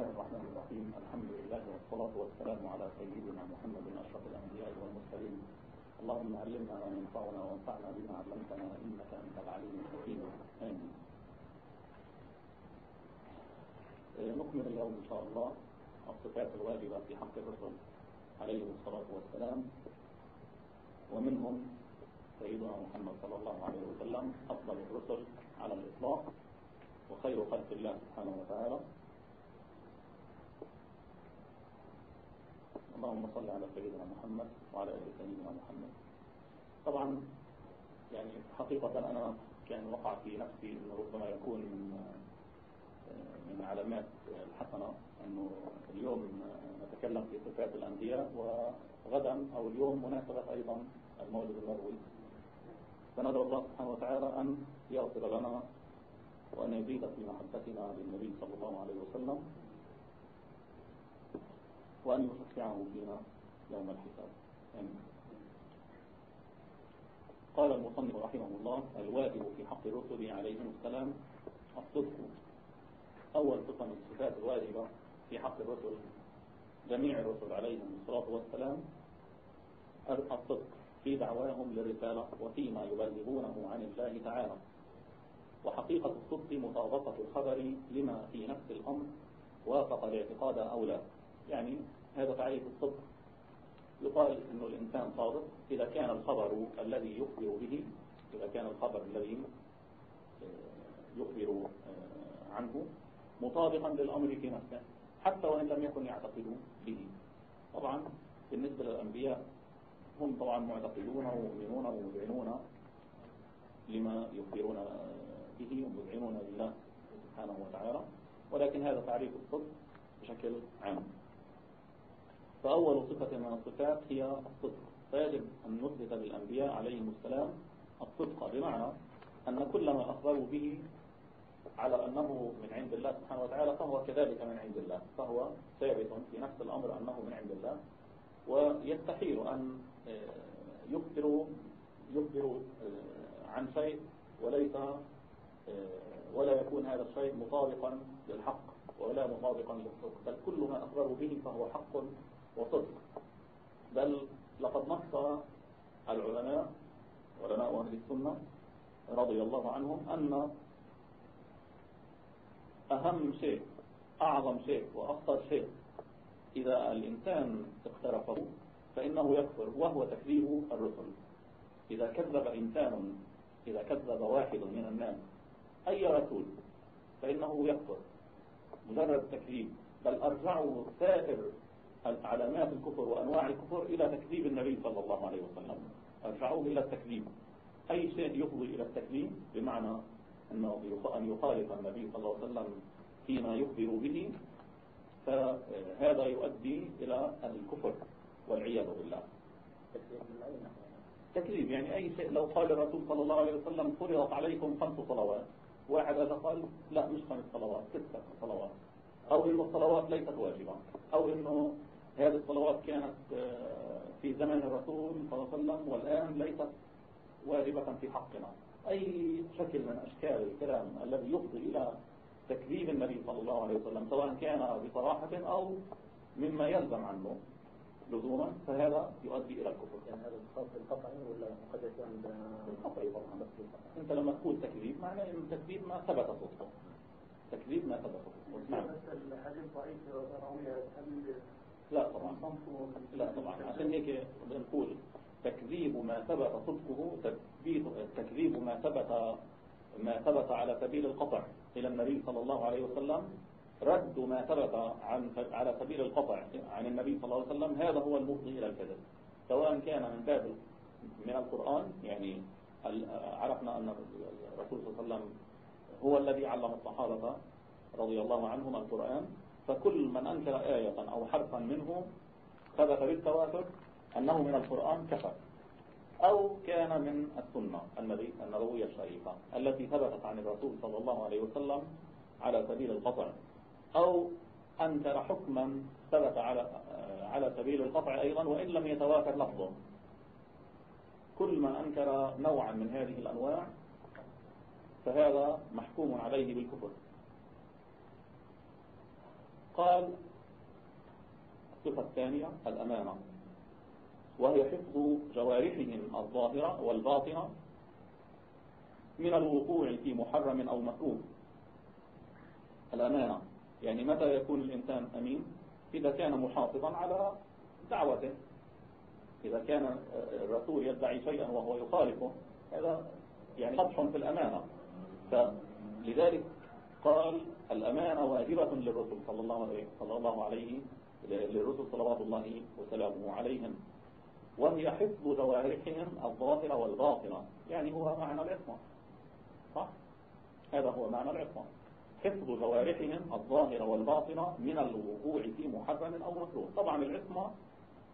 الله الرحمن الرحيم. الحمد لله والصلاة والسلام على سيدنا محمد أشرف الأنبياء والمرسلين. اللهم علمنا ما ينفعنا وانفعنا بما علمتنا إنك أنت العليم الحكيم. آمين. نكمل اليوم إن شاء الله الصفات الواجبة في حق الرسل عليه الصلاة والسلام. ومنهم سيدنا محمد صلى الله عليه وسلم أفضل الرسل على الإطلاق وخير خلق الله سبحانه وتعالى. اللهم صل على سيدنا محمد وعلى آل سيدنا محمد. طبعا يعني حقيقة أنا كان وقع في نفسي أنه ربما يكون من علامات الحسنة أنه اليوم نتكلم في صفات الأنبياء وغدا أو اليوم مناسبة أيضا المولد النبوي. فندعو الله سبحانه وتعالى أن يغفر لنا وأن يزيد في محبتنا للنبي صلى الله عليه وسلم. وأن يشفعه فينا يوم الحساب. آمين. قال المصنف رحمه الله الواجب في حق الرسل عليهم السلام الصدق. أول صفة من الصفات الواجبة في حق الرسل جميع الرسل عليهم الصلاة والسلام الصدق في دعواهم للرسالة وفيما يبلغونه عن الله تعالى. وحقيقة الصدق مطابقة الخبر لما في نفس الأمر وافق الاعتقاد أو لا. يعني هذا تعريف الصدق يقال أنه الإنسان صادق إذا كان الخبر الذي يخبر به إذا كان الخبر الذي يخبر عنه مطابقا للأمر في نفسه حتى وإن لم يكن يعتقد به. طبعا بالنسبة للأنبياء هم طبعا معتقدون ومؤمنون ومذعنون لما يخبرون به ومذعنون لله سبحانه وتعالى ولكن هذا تعريف الصدق بشكل عام. فأول صفة من الصفات هي الصدق. فيجب أن نثبت بالأنبياء عليهم السلام الصدق بمعنى أن كل ما أخبروا به على أنه من عند الله سبحانه وتعالى فهو كذلك من عند الله فهو ثابت في نفس الأمر أنه من عند الله. ويستحيل أن يخبروا يخبروا عن شيء وليس ولا يكون هذا الشيء مطابقا للحق ولا مطابقا للصدق بل كل ما أخبروا به فهو حق وصدق. بل لقد نص العلماء علماء أهل السنة رضي الله عنهم أن أهم شيء أعظم شيء وأخطر شيء إذا الإنسان اقترفه فإنه يكفر وهو تكذيب الرسل. إذا كذب إنسان إذا كذب واحد من الناس أي رسول فإنه يكفر. مجرد تكذيب. بل أرجعوا سائر علامات الكفر وأنواع الكفر إلى تكذيب النبي صلى الله عليه وسلم. أرجعوه إلى التكذيب. أي شيء يفضي إلى التكذيب؟ بمعنى أنه أن يخالف النبي صلى الله عليه وسلم فيما يخبر به فهذا يؤدي إلى الكفر والعياذ بالله. تكذيب يعني أي شيء. لو قال الرسول صلى الله عليه وسلم فرضت عليكم خمس صلوات. واحد هذا قال لا مش خمس صلوات ستة صلوات. أو إنه الصلوات ليست واجبة. أو إنه هذه الصلوات كانت في زمن الرسول صلى الله عليه وسلم والآن ليست واجبة في حقنا. أي شكل من أشكال الكلام الذي يفضي إلى تكذيب النبي صلى الله عليه وسلم سواء كان بصراحة أو مما يلزم عنه لزوما فهذا يؤدي إلى الكفر. يعني هذا بالقطع ولا قد يكون بالقطع طبعا بس أنت لما تقول تكذيب معناه إن التكذيب ما ثبت صدقه تكذيب ما ثبت صدقه نعم الحديث ضعيف روية لا طبعا. لا طبعا. عشان هيك بنقول تكذيب ما ثبت صدقه تكذيب تكذيب ما ثبت ما ثبت على سبيل القطع. إلى النبي صلى الله عليه وسلم رد ما ثبت عن على سبيل القطع عن النبي صلى الله عليه وسلم. هذا هو المفضي إلى الكذب. سواء كان من باب من القرآن يعني عرفنا أن الرسول صلى الله عليه وسلم هو الذي علم الصحابة رضي الله عنهم القرآن. فكل من أنكر آية أو حرفا منه ثبت بالتواتر أنه من القرآن كفر أو كان من السنة النبوية الشريفة التي ثبتت عن الرسول صلى الله عليه وسلم على سبيل القطع أو أنكر حكما ثبت على على سبيل القطع أيضا وإن لم يتواتر لفظه. كل من أنكر نوعا من هذه الأنواع فهذا محكوم عليه بالكفر. قال الصفة الثانية الأمانة. وهي حفظ جوارحهم الظاهرة والباطنة من الوقوع في محرم أو مكروه الأمانة. يعني متى يكون الإنسان أمين؟ إذا كان محافظا على دعوته. إذا كان الرسول يدعي شيئا وهو يخالفه هذا يعني قدح في الأمانة. فلذلك قال الأمانة واجبة للرسل صلى الله عليه صلى الله عليه للرسل صلوات الله وسلامه عليهم. وهي حفظ جوارحهم الظاهرة والباطنة. يعني هو معنى العصمة صح؟ هذا هو معنى العصمة حفظ جوارحهم الظاهرة والباطنة من الوقوع في محرم أو مكروه طبعا العصمة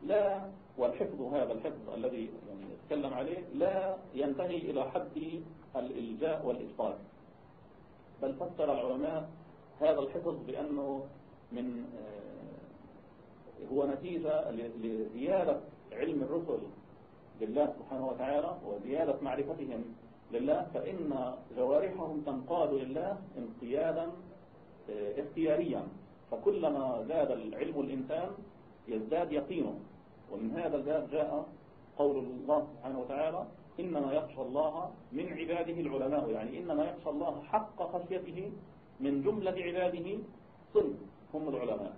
لا والحفظ هذا الحفظ الذي يعني نتكلم عليه لا ينتهي إلى حد الإلجاء والإبطال. بل فسر العلماء هذا الحفظ بأنه من آه، هو نتيجة لزيادة علم الرسل بالله سبحانه وتعالى وزيادة معرفتهم لله فإن جوارحهم تنقاد لله انقيادا آه، اختياريا. فكلما زاد العلم الإنسان يزداد يقينه. ومن هذا الباب جاء قول الله سبحانه وتعالى إنما يخشى الله من عباده العلماء يعني إنما يخشى الله حق خشيته من جملة عباده صنف هم العلماء.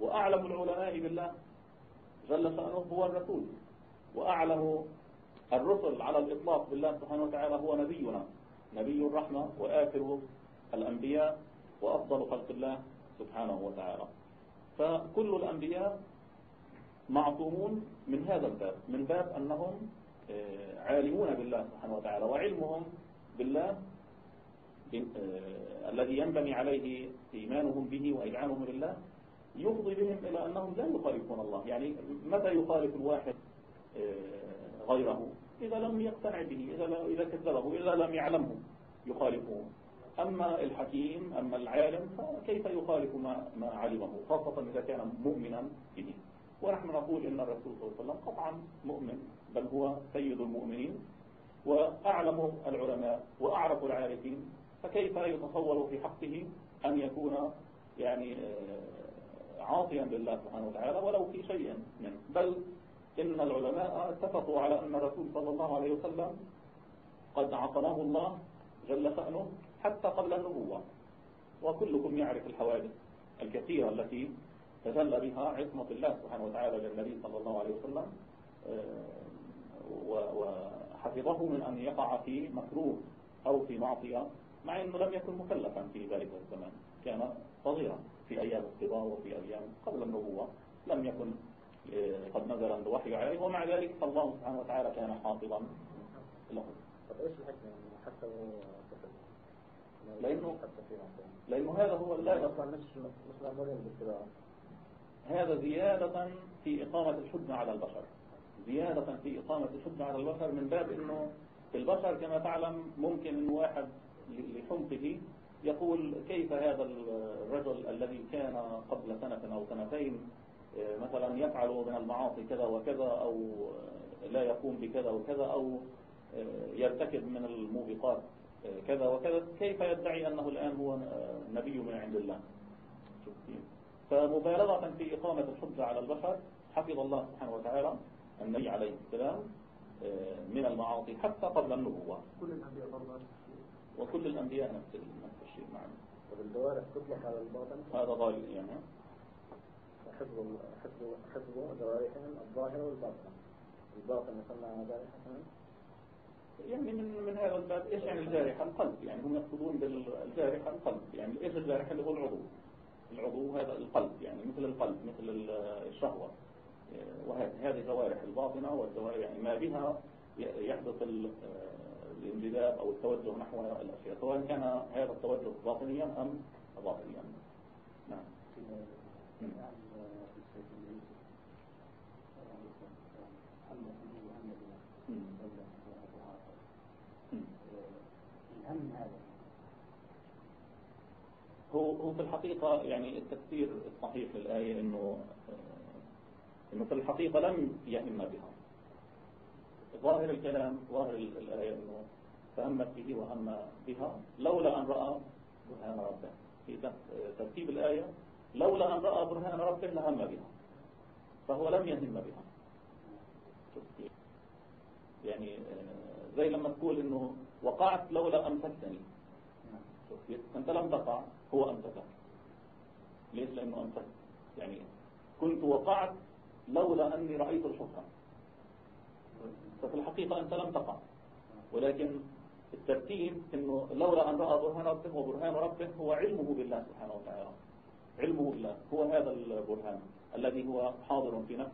وأعلم العلماء بالله جل شأنه هو الرسول وأعلم الرسل على الإطلاق بالله سبحانه وتعالى هو نبينا نبي الرحمة وآخر الأنبياء وأفضل خلق الله سبحانه وتعالى. فكل الأنبياء معصومون من هذا الباب من باب أنهم عالمون بالله سبحانه وتعالى وعلمهم بالله آه، الذي ينبني عليه إيمانهم به وإجعانهم بالله يفضي بهم إلى أنهم لا يخالفون الله. يعني متى يخالف الواحد آه، غيره؟ إذا لم يقتنع به إذا إذا كذبه إذا لم يعلمه يخالفه. أما الحكيم أما العالم فكيف يخالف ما, ما علمه؟ خاصة إذا كان مؤمنا به. ونحن نقول إن الرسول صلى الله عليه وسلم قطعا مؤمن. بل هو سيد المؤمنين وأعلم العلماء وأعرف العارفين فكيف يتصور في حقه أن يكون يعني آه، عاصيا لله سبحانه وتعالى ولو في شيء منه؟ بل إن العلماء اتفقوا على أن الرسول صلى الله عليه وسلم قد عصمه الله جل شأنه حتى قبل النبوة. وكلكم يعرف الحوادث الكثيرة التي تجلى بها عصمة الله سبحانه وتعالى للنبي صلى الله عليه وسلم آه، وحفظه من أن يقع في مكروه أو في معصية مع أنه لم يكن مكلفا في ذلك الزمان كان صغيرا في أيام الصبا وفي أيام قبل النبوة. لم يكن آه، قد نزل الوحي عليه ومع ذلك الله سبحانه وتعالى كان حافظا له. طب إيش الحكمة؟ حتى هو لأنه لأنه هذا هو مأمورين بالاتباع هذا زيادة في إقامة الحجة على البشر. زيادة في إقامة الحجة على البشر من باب أنه البشر كما تعلم ممكن أن واحد لحمقه يقول كيف هذا الرجل الذي كان قبل سنة أو سنتين آه، مثلا يفعل من المعاصي كذا وكذا أو لا يقوم بكذا وكذا أو آه، يرتكب من الموبقات آه، كذا وكذا كيف يدعي أنه الآن هو نبي من عند الله؟ فمبالغة في إقامة الحجة على البشر حفظ الله سبحانه وتعالى النبي عليه السلام آه، من المعاصي حتى قبل النبوة. كل الأنبياء برضه وكل الأنبياء نفس نفس الشيء معنا والجوارح تطلق على الباطن؟ هذا ضال يعني. حفظ حفظ حفظ جوارحهم الظاهرة والباطنة الباطن يسمى جارحة؟ يعني من من هذا الباب إيش يعني الجارحة؟ القلب يعني هم يقصدون بالجارحة القلب. يعني إيش الجارحة؟ اللي هو العضو. العضو هذا القلب يعني مثل القلب مثل الشهوة. وهذه جوارح الباطنة والجوارح يعني ما بها يحدث الانجذاب أو التوجه نحو الأشياء سواء كان هذا التوجه باطنيا أم ظاهريا نعم. هذا هو هو في الحقيقة يعني التفسير الصحيح للآية إنه إنه في الحقيقة لم يهم بها. ظاهر الكلام ظاهر الآية إنه فهمت به وهم بها. لولا أن رأى برهان ربه. في ترتيب الآية لولا أن رأى برهان ربه لهم بها. فهو لم يهم بها. يعني آه، زي لما تقول إنه وقعت لولا امسكتني أنت لم تقع هو امسكك ليش؟ لأنه امسك يعني كنت وقعت لولا أني رأيت الحكم ففي الحقيقة أنت لم تقع. ولكن الترتيب إنه لولا أن رأى برهان ربه وبرهان ربه هو علمه بالله سبحانه وتعالى. علمه بالله. هو هذا البرهان الذي هو حاضر في نفس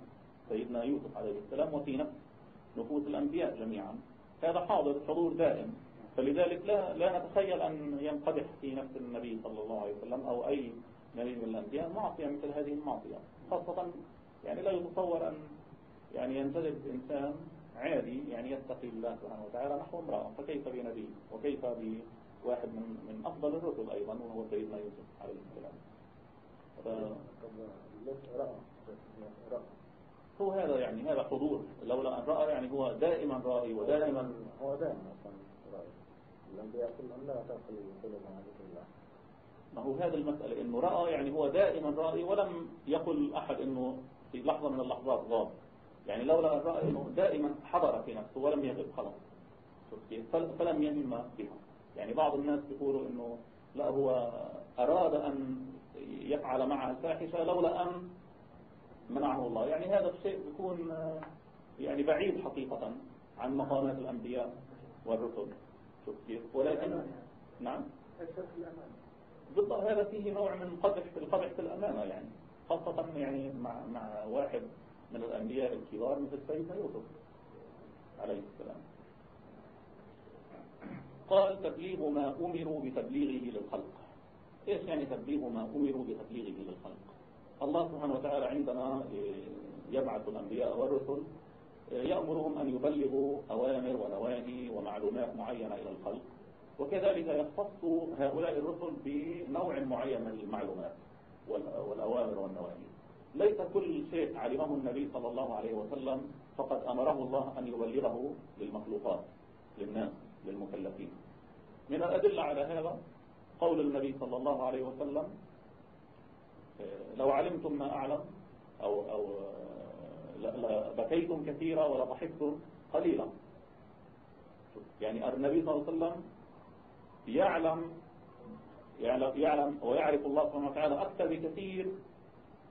سيدنا يوسف عليه السلام وفي نفس نفوس الأنبياء جميعا. هذا حاضر حضور دائم. فلذلك لا لا نتخيل أن ينقدح في نفس النبي صلى الله عليه وسلم أو أي نبي من الأنبياء معصية مثل هذه المعصية خاصة يعني لا يتصور أن يعني ينجذب إنسان عادي يعني يتقي الله سبحانه وتعالى نحو امرأة. فكيف بنبي؟ وكيف بواحد من من أفضل الرسل أيضا؟ وهو سيدنا يوسف عليه السلام. ف... هو هذا يعني هذا حضور. لولا أن رأى يعني هو دائما رأي ودائما هو دائما رأي. الأنبياء كلهم لا تأكل قلوبهم ذكر الله. ما هو هذا المسألة. إنه رأى يعني هو دائما رأي ولم يقل أحد إنه في لحظة من اللحظات غاب يعني لولا أن رأى إنه دائما حضر في نفسه ولم يغب خلاص. فلم يهم بها يعني بعض الناس يقولوا إنه لا هو أراد أن يفعل معها الفاحشة لولا أن منعه الله. يعني هذا الشيء بيكون يعني بعيد حقيقة عن مقامات الأنبياء والرسل. شوف كيف؟ ولكن نعم. بالضبط هذا فيه نوع من قدح في القدح في الأمانة يعني. خاصة يعني مع مع واحد من الأنبياء الكبار مثل سيدنا يوسف عليه السلام. قال تبليغ ما أمروا بتبليغه للخلق. إيش يعني تبليغ ما أمروا بتبليغه للخلق؟ الله سبحانه وتعالى عندما يبعث الأنبياء والرسل يأمرهم أن يبلغوا أوامر ونواهي ومعلومات معينة إلى الخلق. وكذلك يختص هؤلاء الرسل بنوع معين من المعلومات. والأوامر والنواهي. ليس كل شيء علمه النبي صلى الله عليه وسلم فقد أمره الله أن يبلغه للمخلوقات للناس للمكلفين. من الأدلة على هذا قول النبي صلى الله عليه وسلم لو علمتم ما أعلم أو, أو بكيتم كثيرا ولا ضحكتم قليلا. يعني النبي صلى الله عليه وسلم يعلم يعلم ويعرف الله سبحانه وتعالى أكثر بكثير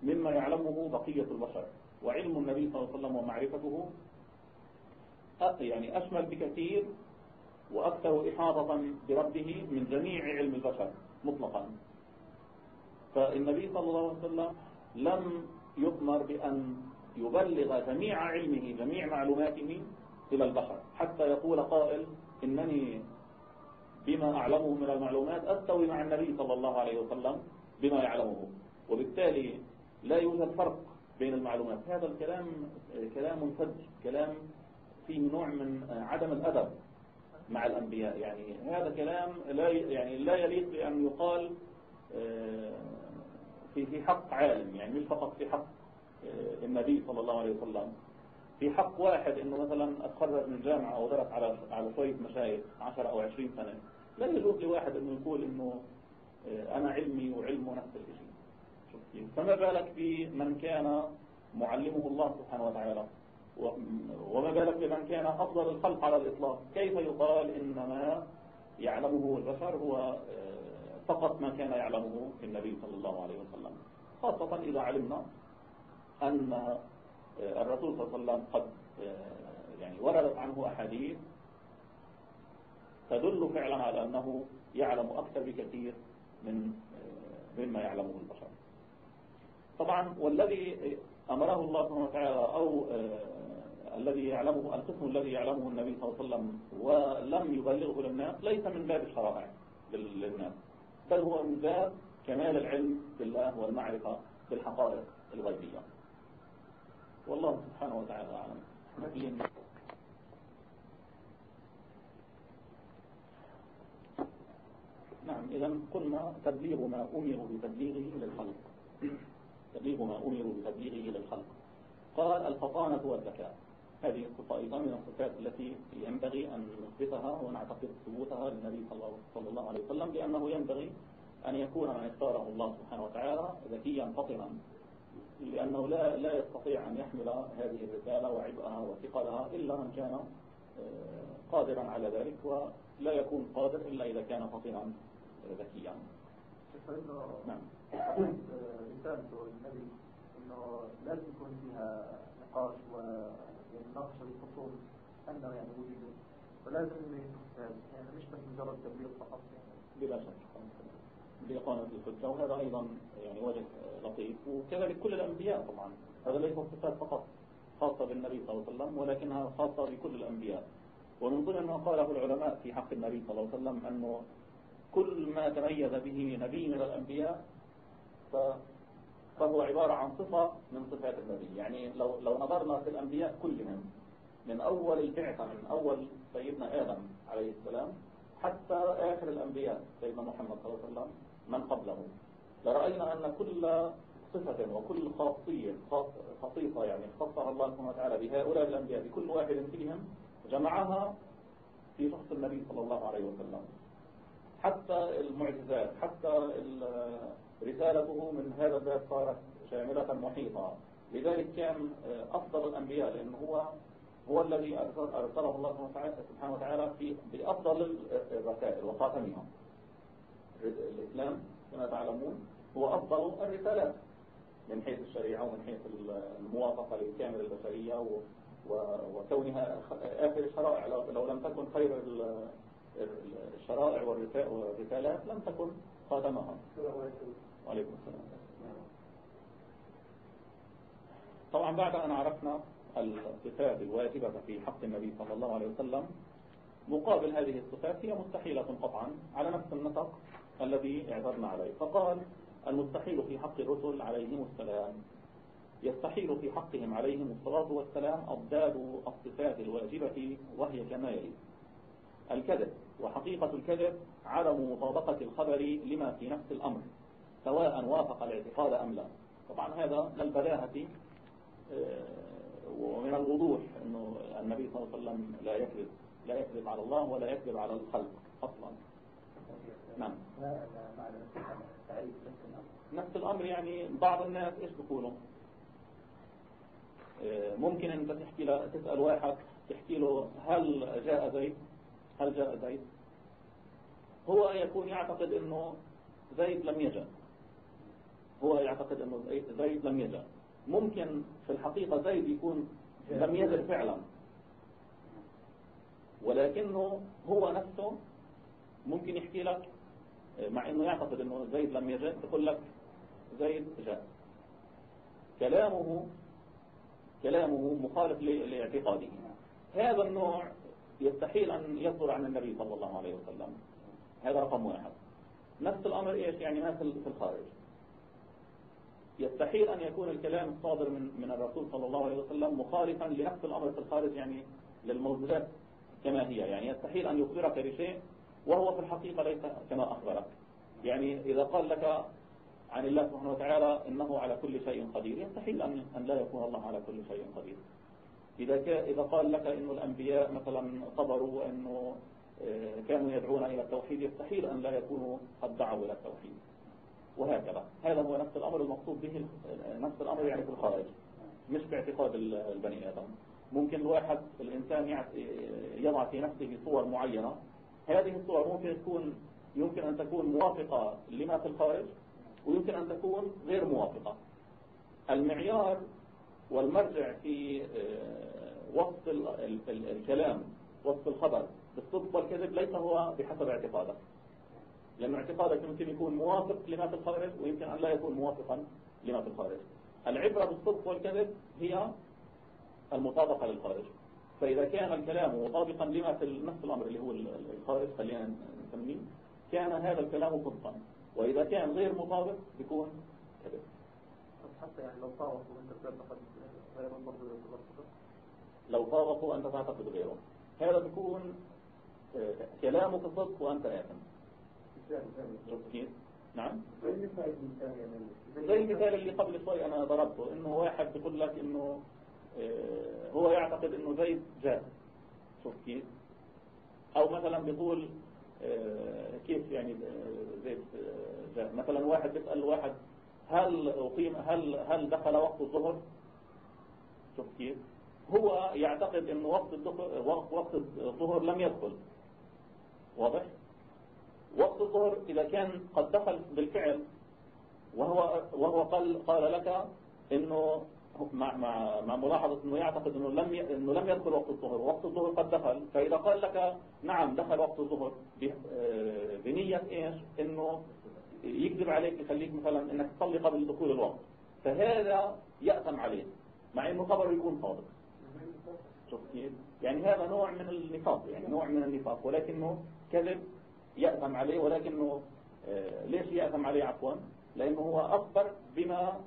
مما يعلمه بقية البشر. وعلم النبي صلى الله عليه وسلم ومعرفته يعني أشمل بكثير وأكثر إحاطة بربه من جميع علم البشر مطلقا. فالنبي صلى الله عليه وسلم لم يؤمر بأن يبلغ جميع علمه جميع معلوماته إلى البشر. حتى يقول قائل إنني بما أعلمه من المعلومات أستوي مع النبي صلى الله عليه وسلم بما يعلمه. وبالتالي لا يوجد فرق بين المعلومات. هذا الكلام كلام فج كلام فيه نوع من عدم الأدب مع الأنبياء. يعني هذا كلام لا يعني لا يليق بأن يقال آه، في في حق عالم. يعني مش فقط في حق آه، النبي صلى الله عليه وسلم. في حق واحد إنه مثلا أتخرج من الجامعة أو درس على على شوية مشايخ 10 أو 20 سنة. لا يجوز لواحد انه يقول إنه آه، أنا علمي وعلمه نفس الشيء فما بالك بمن كان معلمه الله سبحانه وتعالى؟ وما بالك بمن كان أفضل الخلق على الإطلاق؟ كيف يقال إنما يعلمه البشر هو آه، فقط ما كان يعلمه النبي صلى الله عليه وسلم؟ خاصة إذا علمنا أن آه، الرسول صلى الله عليه وسلم قد يعني وردت عنه أحاديث تدل فعلا على أنه يعلم أكثر بكثير من مما يعلمه البشر. طبعا والذي أمره الله سبحانه وتعالى أو الذي يعلمه القسم الذي يعلمه النبي صلى الله عليه وسلم ولم يبلغه للناس ليس من باب الشرائع للناس بل هو من باب كمال العلم بالله والمعرفة بالحقائق الغيبية. والله سبحانه وتعالى أعلم نعم إذا قلنا تبليغ ما أمروا بتبليغه للخلق تبليغ ما أمروا بتبليغه للخلق قال الفطانة والذكاء. هذه الصفة أيضا من الصفات التي ينبغي أن نثبتها ونعتقد ثبوتها للنبي صلى الله عليه وسلم لأنه ينبغي أن يكون من اختاره الله سبحانه وتعالى ذكيا فطنا لأنه لا لا يستطيع أن يحمل هذه الرسالة وعبئها وثقلها إلا من كان آه، قادرا على ذلك ولا يكون قادر إلا إذا كان فطنا ذكيا نعم. رسالته النبي إنه لازم يكون فيها نقاش ومناقشه الخصوم أنه يعني وجود ولازم يعني مش بس مجرد تبليغ فقط. يعني بلا شك. بإقامة الحجة. وهذا أيضا يعني وجه لطيف. وكذلك كل الأنبياء طبعا. هذا ليس صفات فقط خاصة بالنبي صلى الله عليه وسلم ولكنها خاصة بكل الأنبياء. ومن ضمن ما قاله العلماء في حق النبي صلى الله عليه وسلم أنه كل ما تميز به نبي من الأنبياء فهو عبارة عن صفة من صفات النبي. يعني لو, لو نظرنا في الأنبياء كلهم من أول البعثة من أول سيدنا آدم عليه السلام حتى آخر الأنبياء سيدنا محمد صلى الله عليه وسلم من قبله. لرأينا أن كل صفة وكل خاصية خصيصة يعني خصها الله سبحانه وتعالى بهؤلاء الأنبياء بكل واحد فيهم جمعها في شخص النبي صلى الله عليه وسلم. حتى المعجزات حتى رسالته من هذا الباب صارت شاملة محيطة. لذلك كان أفضل الأنبياء لأنه هو هو الذي أرسله الله سبحانه وتعالى في بأفضل الرسائل وخاتمها. الإسلام كما تعلمون هو أفضل الرسالات من حيث الشريعة ومن حيث الموافقة للكامل البشرية وكونها آخر الشرائع. لو لم تكن خير الشرائع والرسالات لم تكن خاتمها وعليكم السلام. طبعا بعد أن عرفنا الصفات الواجبة في حق النبي صلى الله عليه وسلم مقابل هذه الصفات هي مستحيلة قطعا على نفس النطق الذي اعتدنا عليه. فقال المستحيل في حق الرسل عليهم السلام. يستحيل في حقهم عليهم الصلاة والسلام أضداد الصفات الواجبة وهي كما يلي. الكذب وحقيقة الكذب عدم مطابقة الخبر لما في نفس الأمر سواء وافق الاعتقاد أم لا. طبعا هذا للبداهة آه، ومن الوضوح أنه النبي صلى الله عليه وسلم لا يكذب لا يكذب على الله ولا يكذب على الخلق أصلا. نعم. نفس الأمر يعني بعض الناس إيش بيقولوا؟ آه، ممكن أنت تحكي له تسأل واحد تحكي له هل جاء زيد؟ هل جاء زيد؟ هو يكون يعتقد أنه زيد لم يجأ. هو يعتقد أنه زيد لم يجأ. ممكن في الحقيقة زيد يكون لم يجد فعلا. ولكنه هو نفسه ممكن يحكي لك مع إنه يعتقد إنه زيد لم يجد يقول لك زيد جاء. كلامه كلامه مخالف لإعتقاده. هذا النوع يستحيل أن يصدر عن النبي صلى الله عليه وسلم. هذا رقم واحد. نفس الأمر إيش؟ يعني ما في الخارج. يستحيل أن يكون الكلام الصادر من من الرسول صلى الله عليه وسلم مخالفا لنفس الأمر في الخارج يعني للموجودات كما هي. يعني يستحيل أن يخبرك بشيء وهو في الحقيقة ليس كما أخبرك. يعني إذا قال لك عن الله سبحانه وتعالى إنه على كل شيء قدير يستحيل أن لا يكون الله على كل شيء قدير. إذا إذا قال لك إنه الأنبياء مثلا صبروا وإنه آه، كانوا يدعون إلى التوحيد يستحيل أن لا يكونوا قد دعوا إلى التوحيد. وهكذا. هذا هو نفس الأمر المقصود به نفس الأمر يعني في الخارج. مش باعتقاد البني آدم. ممكن الواحد الإنسان يضع في نفسه صور معينة. هذه الصور ممكن تكون يمكن أن تكون موافقة لما في الخارج ويمكن أن تكون غير موافقة. المعيار والمرجع في آه، وصف الكلام وصف الخبر بالصدق والكذب ليس هو بحسب اعتقادك. لأن اعتقادك يمكن يكون موافق لما في الخارج ويمكن أن لا يكون موافقا لما في الخارج. العبرة بالصدق والكذب هي المطابقة للخارج. فإذا كان الكلام مطابقا لما في نفس الأمر اللي هو الخارج خلينا نسميه كان هذا الكلام صدقا. وإذا كان غير مطابق بيكون كذب. حتى يعني لو طاوقوا أنت تعتقد غيرهم برضه لو طاوقوا أنت تعتقد غيرهم. هذا بيكون آه، كلامك صدق وأنت آثم كيف؟ نعم. زي المثال اللي قبل شوي أنا ضربته إنه واحد بيقول لك إنه آه، هو يعتقد إنه زيد جاء شوف كيف؟ أو مثلا بيقول آه، كيف يعني آه، زي آه، مثلا واحد بيسأل واحد هل أقيم هل هل دخل وقت الظهر؟ شوف كيف. هو يعتقد انه وقت الظهر وقت الظهر لم يدخل. واضح؟ وقت الظهر إذا كان قد دخل بالفعل وهو وهو قال قال لك إنه مع مع مع ملاحظة إنه يعتقد إنه لم إنه لم يدخل وقت الظهر. ووقت الظهر قد دخل. فإذا قال لك نعم دخل وقت الظهر آه، بنية إيش؟ إنه يكذب عليك يخليك مثلا إنك تصلي قبل دخول الوقت. فهذا يأثم عليه مع إنه خبره يكون صادق. كيف يعني هذا نوع من النفاق يعني نوع من النفاق ولكنه كذب يأثم عليه ولكنه آه، ليش يأثم عليه عفوا؟ لأنه هو أخبر بما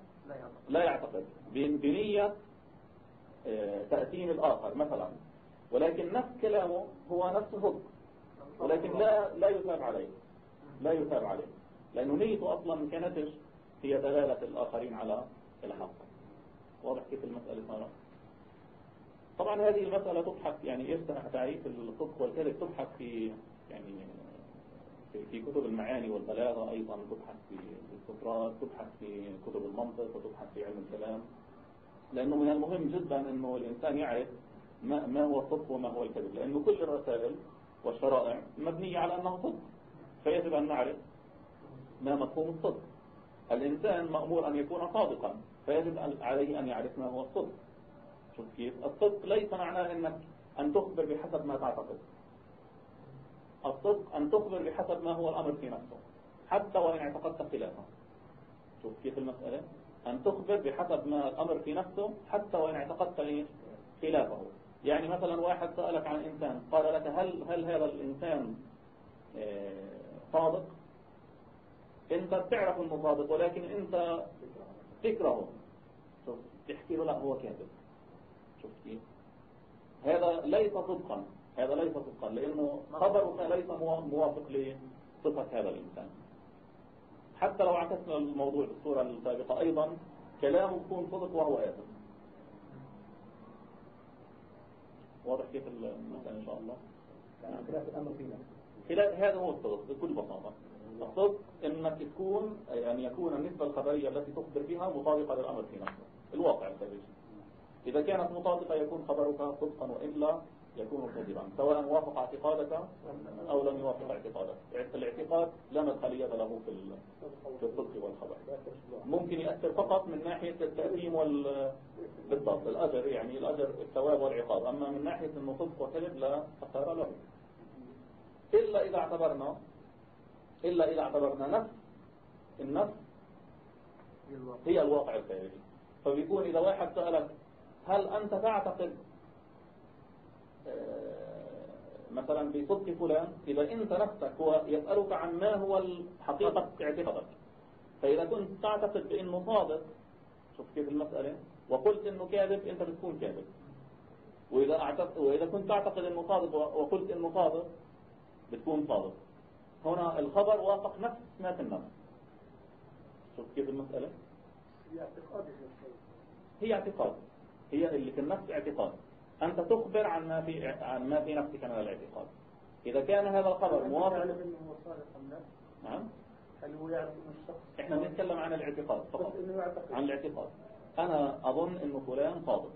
لا يعتقد بنية آه، تأثيم الآخر مثلا. ولكن نفس كلامه هو نفس الصدق ولكن لا لا يثاب عليه لا يثاب عليه. لأنه نيته أصلا كانتش هي دلالة الآخرين على الحق. واضح كيف المسألة صارت؟ طبعا هذه المسألة تبحث يعني إيش تعريف الصدق والكذب تبحث في يعني في كتب المعاني والبلاغة أيضا تبحث في السطرات تبحث في كتب المنطق وتبحث في علم الكلام. لأنه من المهم جدا أنه الإنسان يعرف ما, ما هو الصدق وما هو الكذب. لأنه كل الرسائل والشرائع مبنية على أنها صدق. فيجب أن نعرف ما مفهوم الصدق الإنسان مأمور أن يكون صادقا فيجب عليه أن يعرف ما هو الصدق شوف كيف. الصدق ليس معناه أنك أن تخبر بحسب ما تعتقد. الصدق أن تخبر بحسب ما هو الأمر في نفسه حتى وإن اعتقدت خلافه. شوف كيف المسألة؟ أن تخبر بحسب ما الأمر في نفسه حتى وإن اعتقدت خلافه. يعني مثلا واحد سألك عن إنسان قال لك هل هل هذا الإنسان آه، صادق؟ أنت بتعرف أنه صادق ولكن أنت تكرهه. شوف تحكي له لا هو كاذب. شوف كيف. هذا ليس صدقا. هذا ليس صدقا لأنه خبرك ليس موافق لصفة هذا الإنسان. حتى لو عكسنا الموضوع في الصورة السابقة أيضا كلامه يكون صدق وهو آثم واضح كيف المسألة إن شاء الله؟ يعني خلاف الأمر فينا. خلاف هذا هو الصدق بكل بساطة. الصدق إنك تكون يعني يكون النسبة الخبرية التي تخبر بها مطابقة للأمر في نفسه الواقع الخارجي إذا كانت مطابقة يكون خبرك صدقا وإلا يكون كذبا سواء وافق اعتقادك أو لم يوافق اعتقادك. الاعتقاد لا مدخلية له في في الصدق والخبر. ممكن يأثر فقط من ناحية التأثيم وال بالضبط الأجر يعني الأجر الثواب والعقاب. أما من ناحية أنه صدق وكذب لا أثر له. إلا إذا اعتبرنا إلا إذا اعتبرنا نفس النفس هي الواقع الخارجي فبيكون إذا واحد سألك هل أنت تعتقد مثلا بصدق فلان إذا أنت نفسك هو يسألك عن ما هو حقيقة اعتقادك. فإذا كنت تعتقد بأنه صادق شوف كيف المسألة وقلت أنه كاذب أنت بتكون كاذب. وإذا, وإذا كنت تعتقد أنه صادق وقلت أنه صادق بتكون صادق. هنا الخبر وافق نفس ما في النفس شوف كيف المسألة؟ هي اعتقاد هي اعتقاد هي اللي في النفس اعتقاد أنت تخبر عن ما في عن ما في نفسك من الاعتقاد. إذا كان هذا الخبر موافق؟ نعم. هل هو يعرف الشخص إحنا بنتكلم عن الاعتقاد فقط. عن الاعتقاد. أنا أظن إنه فلان صادق.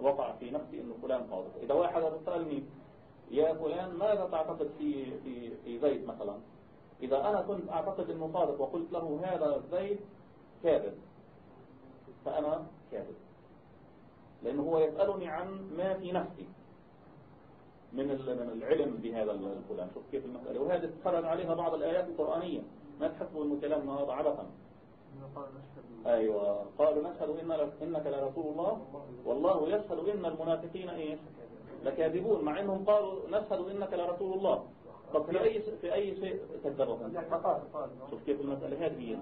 وقع في نفسي إنه فلان صادق. إذا واحد سألني يا فلان ماذا تعتقد في في في زيد مثلا؟ إذا أنا كنت أعتقد إنه صادق وقلت له هذا زيد كاذب فأنا كاذب. لأنه هو يسألني عن ما في نفسي من من العلم بهذا الفلان. شوف كيف المسألة. وهذا تفرد عليها بعض الآيات القرآنية. ما تحسبوا إنه كلامنا هذا عبثا أيوة. قالوا نشهد إن إنك لرسول الله. والله يشهد إن المنافقين إيش؟ لكاذبون مع إنهم قالوا نشهد إنك لرسول الله. طب في أي في أي شيء كذبهم شوف كيف المسألة. هذه هي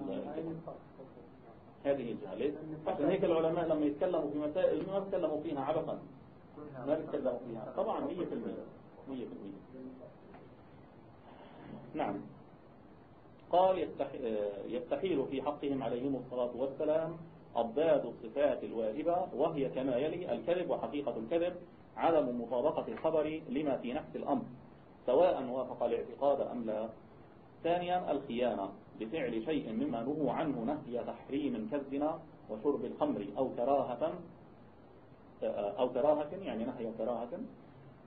هذه الجهة عشان هيك العلماء لما يتكلموا في مسائل ما يتكلموا فيها عبثا. ما يتكلموا فيها. طبعا 100% 100% نعم. قال يستحيل في حقهم عليهم الصلاة والسلام أضداد الصفات الواجبة وهي كما يلي الكذب وحقيقة الكذب. عدم مطابقة الخبر لما في نفس الأمر سواء وافق الاعتقاد أم لا. ثانيا الخيانة بفعل شيء مما نهوا عنه نهي تحريم كالزنا وشرب الخمر أو كراهة أو كراهة يعني نهي كراهة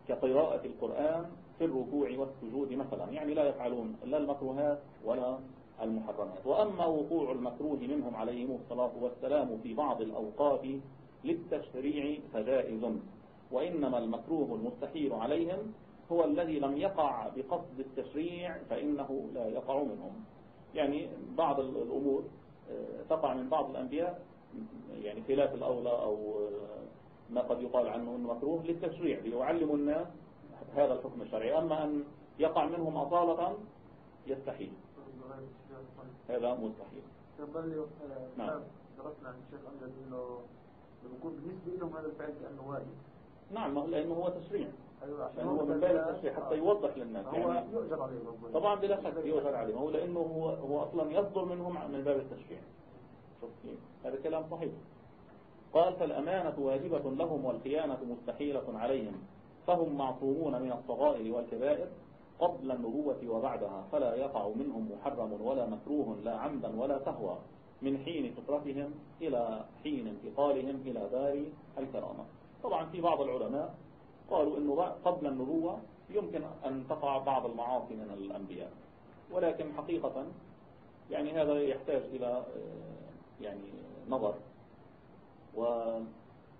كقراءة القرآن في الركوع والسجود مثلا. يعني لا يفعلون لا المكروهات ولا المحرمات. وأما وقوع المكروه منهم عليهم الصلاة والسلام في بعض الأوقات للتشريع فجائز. وإنما المكروه المستحيل عليهم هو الذي لم يقع بقصد التشريع فإنه لا يقع منهم. يعني بعض الأمور آه، تقع من بعض الأنبياء يعني خلاف الأولى أو آه، ما قد يقال عنه أنه مكروه للتشريع ليعلموا الناس هذا الحكم الشرعي. أما أن يقع منهم أصالة يستحيل. هذا مستحيل. نعم. درسنا عن الشيخ أمجد أنه بيكون بالنسبة لهم هذا الفعل كأنه واجب. نعم لأنه هو تشريع أيوة عشان هو من باب التشريع حتى يوضح للناس. يعني يؤجر عليه طبعا بلا شك يؤجر عليه هو لأنه هو هو أصلا يصدر منهم من باب التشريع شوف كيف هذا كلام صحيح. قال فالأمانة واجبة لهم والخيانة مستحيلة عليهم فهم معصومون من الصغائر والكبائر قبل النبوة وبعدها فلا يقع منهم محرم ولا مكروه لا عمدا ولا سهوا من حين فطرتهم إلى حين انتقالهم إلى دار الكرامة. طبعا في بعض العلماء قالوا أنه قبل النبوة يمكن أن تقع بعض المعاصي من الأنبياء. ولكن حقيقة يعني هذا يحتاج إلى آه، يعني نظر. و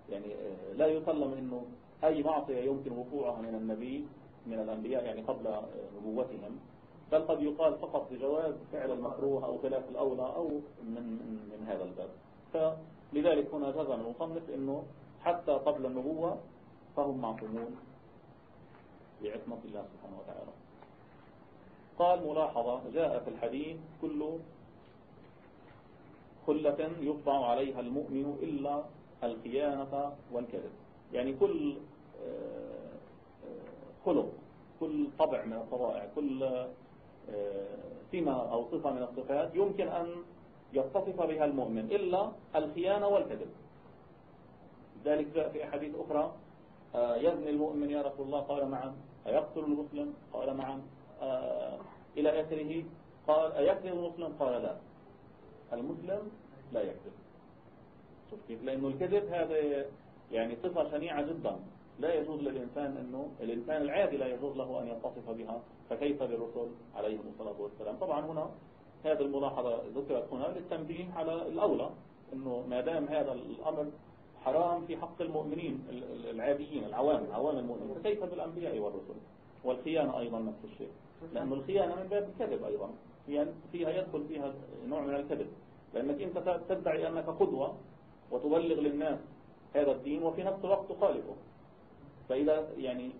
يعني آه، لا يسلم أنه أي معصية يمكن وقوعها من النبي من الأنبياء يعني قبل آه، نبوتهم. بل قد يقال فقط بجواز فعل المكروه أو خلاف الأولى أو من, من, هذا الباب. فلذلك هنا جزم المصنف أنه حتى قبل النبوة فهم معصومون بعصمة الله سبحانه وتعالى. قال ملاحظة جاء في الحديث كل خلة يطبع عليها المؤمن إلا الخيانة والكذب. يعني كل آه، آه، خلق كل طبع من الطبائع كل آه، سمة أو صفة من الصفات يمكن أن يتصف بها المؤمن إلا الخيانة والكذب. ذلك جاء في أحاديث أخرى. يزني المؤمن يا رسول الله قال نعم أيقتل المسلم؟ قال نعم إلى آخره؟ قال أيكذب المسلم؟ قال لا. المسلم لا يكذب شوف كيف لأنه الكذب هذا يعني صفة شنيعة جدا. لا يجوز للإنسان أنه الإنسان العادي لا يجوز له أن يتصف بها فكيف بالرسل عليهم الصلاة والسلام؟ طبعا هنا هذه الملاحظة ذكرت هنا للتنبيه على الأولى أنه ما دام هذا الأمر حرام في حق المؤمنين العاديين العوام عوام المؤمنين. فكيف بالأنبياء والرسل؟ والخيانة أيضا نفس الشيء لأن الخيانة من باب الكذب أيضا. فيها يدخل فيها نوع من الكذب. لأنك أنت تدعي أنك قدوة وتبلغ للناس هذا الدين وفي نفس الوقت تخالفه. فإذا يعني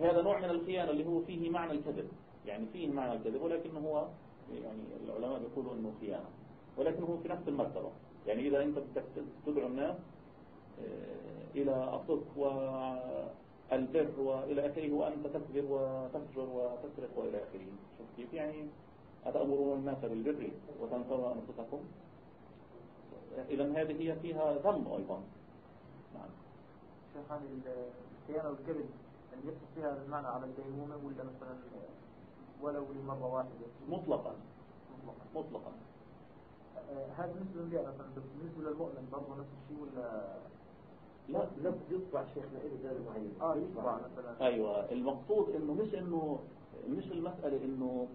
هذا نوع من الخيانة اللي هو فيه معنى الكذب. يعني فيه معنى الكذب ولكن هو يعني العلماء بيقولوا أنه خيانة. ولكن هو في نفس المرتبة. يعني إذا أنت بدك تدعو الناس إلى الصدق والبر وإلى آخره وأنت تكذب وتفجر وتسرق وإلى آخره. شوف كيف يعني أتأمرون الناس بالبر وتنصرون أنفسكم. إذا هذه هي فيها ذنب أيضا. نعم. شيخ هذه الخيانة والكذب أن يحصل فيها المعنى على الديمومة ولا مثلا ولو لمرة واحدة؟ مطلقا. مطلقا. مطلقا. آه، هذا بالنسبة للمبيع مثلا بالنسبة للمؤمن برضه نفس الشيء ولا لا لفظ يطبع شيخنا إلى ذلك معين. آه يطبع مثلا. أيوه المقصود إنه مش إنه مش المسألة إنه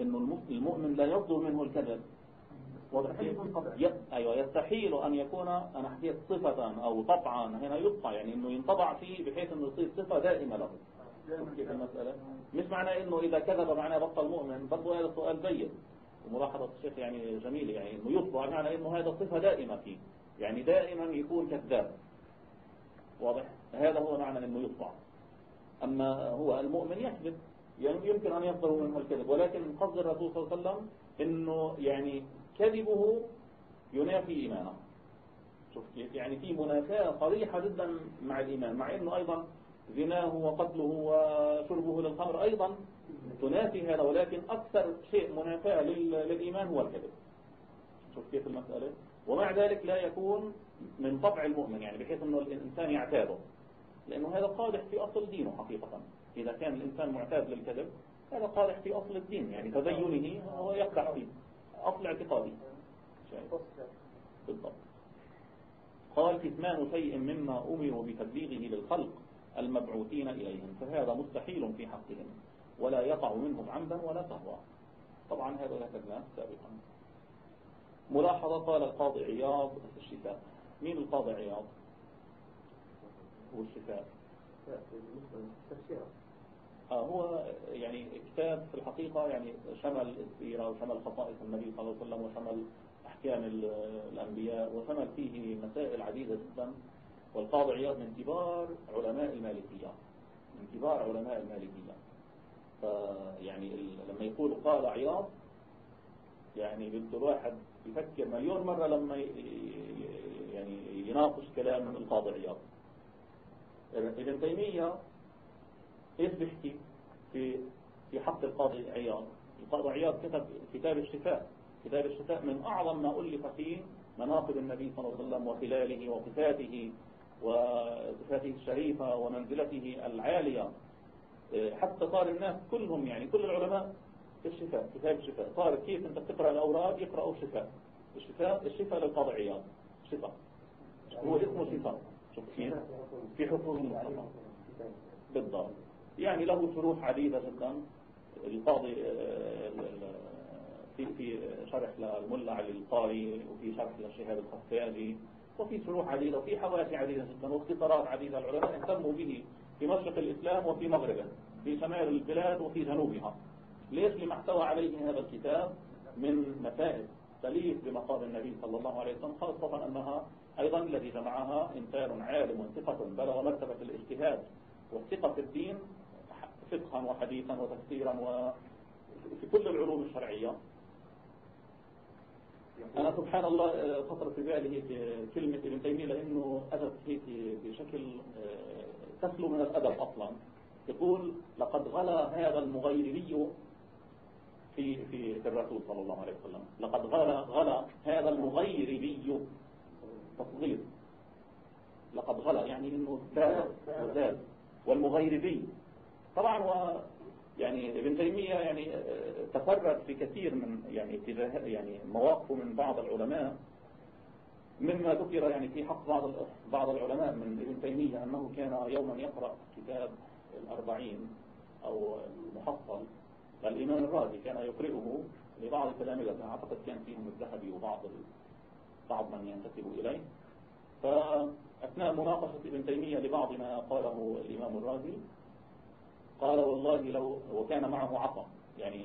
إنه المؤمن لا يصدر منه الكذب. أيوه يستحيل أن يكون أنا حكيت صفة أو طبعا هنا يطبع يعني إنه ينطبع فيه بحيث إنه يصير صفة دائمة له. كيف المسألة. مش معنى إنه إذا كذب معناه بطل مؤمن برضه هذا سؤال جيد. وملاحظة الشيخ يعني جميلة يعني إنه يطبع معنى إنه هذا صفة دائمة فيه. يعني دائما يكون كذاب. واضح؟ هذا هو معنى أنه يطبع أما هو المؤمن يكذب يعني يمكن أن يصدر منه الكذب ولكن قصد الرسول صلى الله عليه وسلم إنه يعني كذبه ينافي إيمانه. شوف كيف يعني في منافاة صريحة جدا مع الإيمان مع أنه أيضا زناه وقتله وشربه للخمر أيضا تنافي هذا ولكن أكثر شيء منافاة للإيمان هو الكذب. شوف كيف المسألة؟ ومع ذلك لا يكون من طبع المؤمن يعني بحيث أنه الإنسان يعتاده. لأنه هذا قادح في أصل دينه حقيقة. إذا كان الإنسان معتاد للكذب هذا قادح في أصل الدين يعني تدينه هو يقدح فيه أصل اعتقادي بالضبط. قال كتمان شيء مما أمروا بتبليغه للخلق المبعوثين إليهم فهذا مستحيل في حقهم ولا يقع منهم عمدا ولا سهوا. طبعا هذا ذكرناه سابقا. ملاحظة قال القاضي عياض في الشفاء مين القاضي عياض؟ هو الشفاء. آه هو يعني كتاب في الحقيقة يعني شمل السيرة وشمل خصائص النبي صلى الله عليه وسلم وشمل أحكام الأنبياء وشمل فيه مسائل عديدة جدا. والقاضي عياض من كبار علماء المالكية من كبار علماء المالكية. فيعني لما يقول قال عياض يعني بده الواحد يفكر مليون مرة لما يعني يناقش كلام القاضي عياض. ابن تيمية إيش بيحكي في في حق القاضي عياض؟ القاضي عياض كتب كتاب الشفاء. كتاب الشفاء من أعظم ما ألف فيه مناقب النبي صلى الله عليه وسلم وخلاله وصفاته وصفاته الشريفة ومنزلته العالية. حتى صار الناس كلهم يعني كل العلماء الشفاء كتاب الشفاء صار كيف؟ أنت بتقرأ الأوراق يقرأوا الشفاء الشفاء الشفاء للقاضي عياض شفاء. هو اسمه شفاء. شوف كيف. في حفوظ المصطفى بالضبط. يعني له شروح عديدة جدا. القاضي في في شرح للملأ علي القاري وفي شرح للشهاب الخفاجي وفي شروح عديدة وفي حواشي عديدة جدا واختصارات عديدة. العلماء اهتموا به في مشرق الإسلام وفي مغربه في شمال البلاد وفي جنوبها. ليش لما احتوى عليه هذا الكتاب من مسائل تليق بمقام النبي صلى الله عليه وسلم خاصة أنها أيضا الذي جمعها إنسان عالم ثقة بلغ مرتبة الاجتهاد والثقة في الدين فقها وحديثا وتفسيرا وفي كل العلوم الشرعية. أنا سبحان الله خطر في بالي كلمة ابن تيمية لأنه أدب هيك بشكل تسلو من الأدب أصلا. يقول لقد غلا هذا المغيري في في الرسول صلى الله عليه وسلم. لقد غلا غلا هذا المغيري تصغير لقد غلا يعني إنه زاد زاد. والمغيربي. طبعا هو يعني ابن تيمية يعني تفرد في كثير من يعني اتجاه يعني مواقفه من بعض العلماء. مما ذكر يعني في حق بعض بعض العلماء من ابن تيمية أنه كان يوما يقرأ كتاب الأربعين أو المحصل الإمام الرازي كان يقرئه لبعض التلاميذ أعتقد كان فيهم الذهبي وبعض بعض من ينتسب إليه. فأثناء مناقشة ابن تيمية لبعض ما قاله الإمام الرازي قال والله لو وكان معه عصا يعني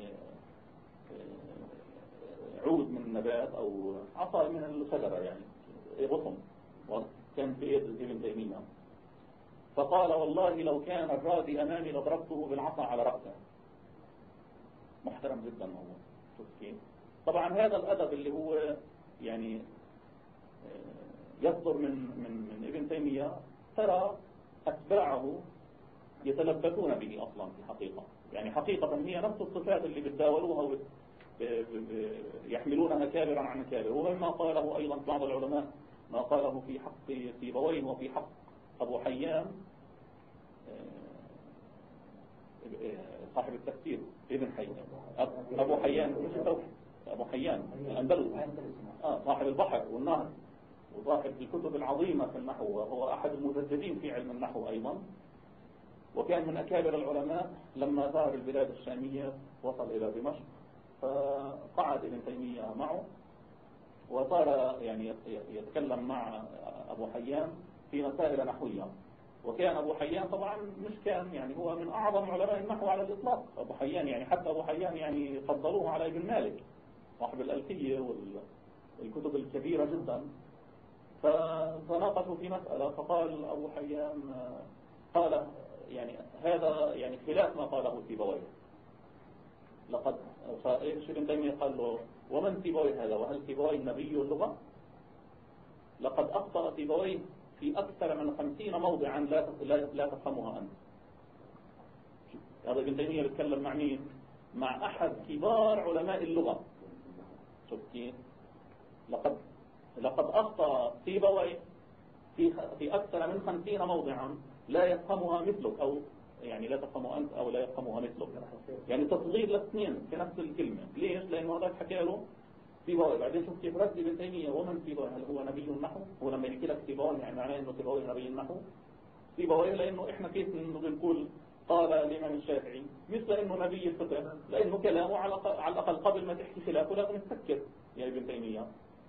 عود من نبات أو عصا من الشجرة يعني غصن كان في يد ابن تيمية. فقال والله لو كان الرازي أمامي لضربته بالعصا على رأسه. محترم جدا شوف كيف طبعا هذا الأدب اللي هو يعني يصدر من من من ابن تيمية ترى أتباعه يتلبسون به أصلا في حقيقة. يعني حقيقة هي نفس الصفات اللي بتداولوها يحملونها كابرا عن كابر. ومما قاله أيضا بعض العلماء ما قاله في حق سيبويه وفي حق أبو حيان صاحب التفسير ابن حيان. أبو حيان مش أبو حيان الأندلس. آه صاحب البحر والنهر. وصاحب الكتب العظيمة في النحو وهو أحد المجددين في علم النحو أيضا. وكان من أكابر العلماء لما ظهر البلاد الشامية وصل إلى دمشق. فقعد ابن تيمية معه. وصار يعني يتكلم مع أبو حيان في مسائل نحوية. وكان أبو حيان طبعا مش كان يعني هو من أعظم علماء النحو على الإطلاق. أبو حيان يعني حتى أبو حيان يعني فضلوه على ابن مالك صاحب الألفية والكتب الكبيرة جدا. فتناقشوا في مسألة فقال أبو حيان قال يعني هذا يعني خلاف ما قاله سيبويه لقد ابن تيمية قال له؟ ومن سيبويه هذا؟ وهل سيبويه نبي اللغة؟ لقد أخطأ سيبويه في أكثر من خمسين موضعا لا لا تفهمها أنت. هذا ابن تيمية بيتكلم مع مين؟ مع أحد كبار علماء اللغة. شوف كيف؟ لقد لقد أخطأ سيبويه في في أكثر من خمسين موضعا لا يفهمها مثلك أو يعني لا تفهمه أنت أو لا يفهمها مثلك. يعني تصغير الاثنين في نفس الكلمة. ليش؟ لأنه هذاك حكى له سيبوي بعدين شوف كيف رد ابن تيمية ومن سيبوي هل هو نبي النحو هو لما يحكي لك سيبوي يعني معناه إنه سيبوي نبي النحو سيبوي لأنه إحنا كيف بنقول قال الإمام الشافعي؟ مثل إنه نبي الفقه لأنه كلامه على على الأقل قبل ما تحكي خلافه لازم تفكر يا ابن تيمية.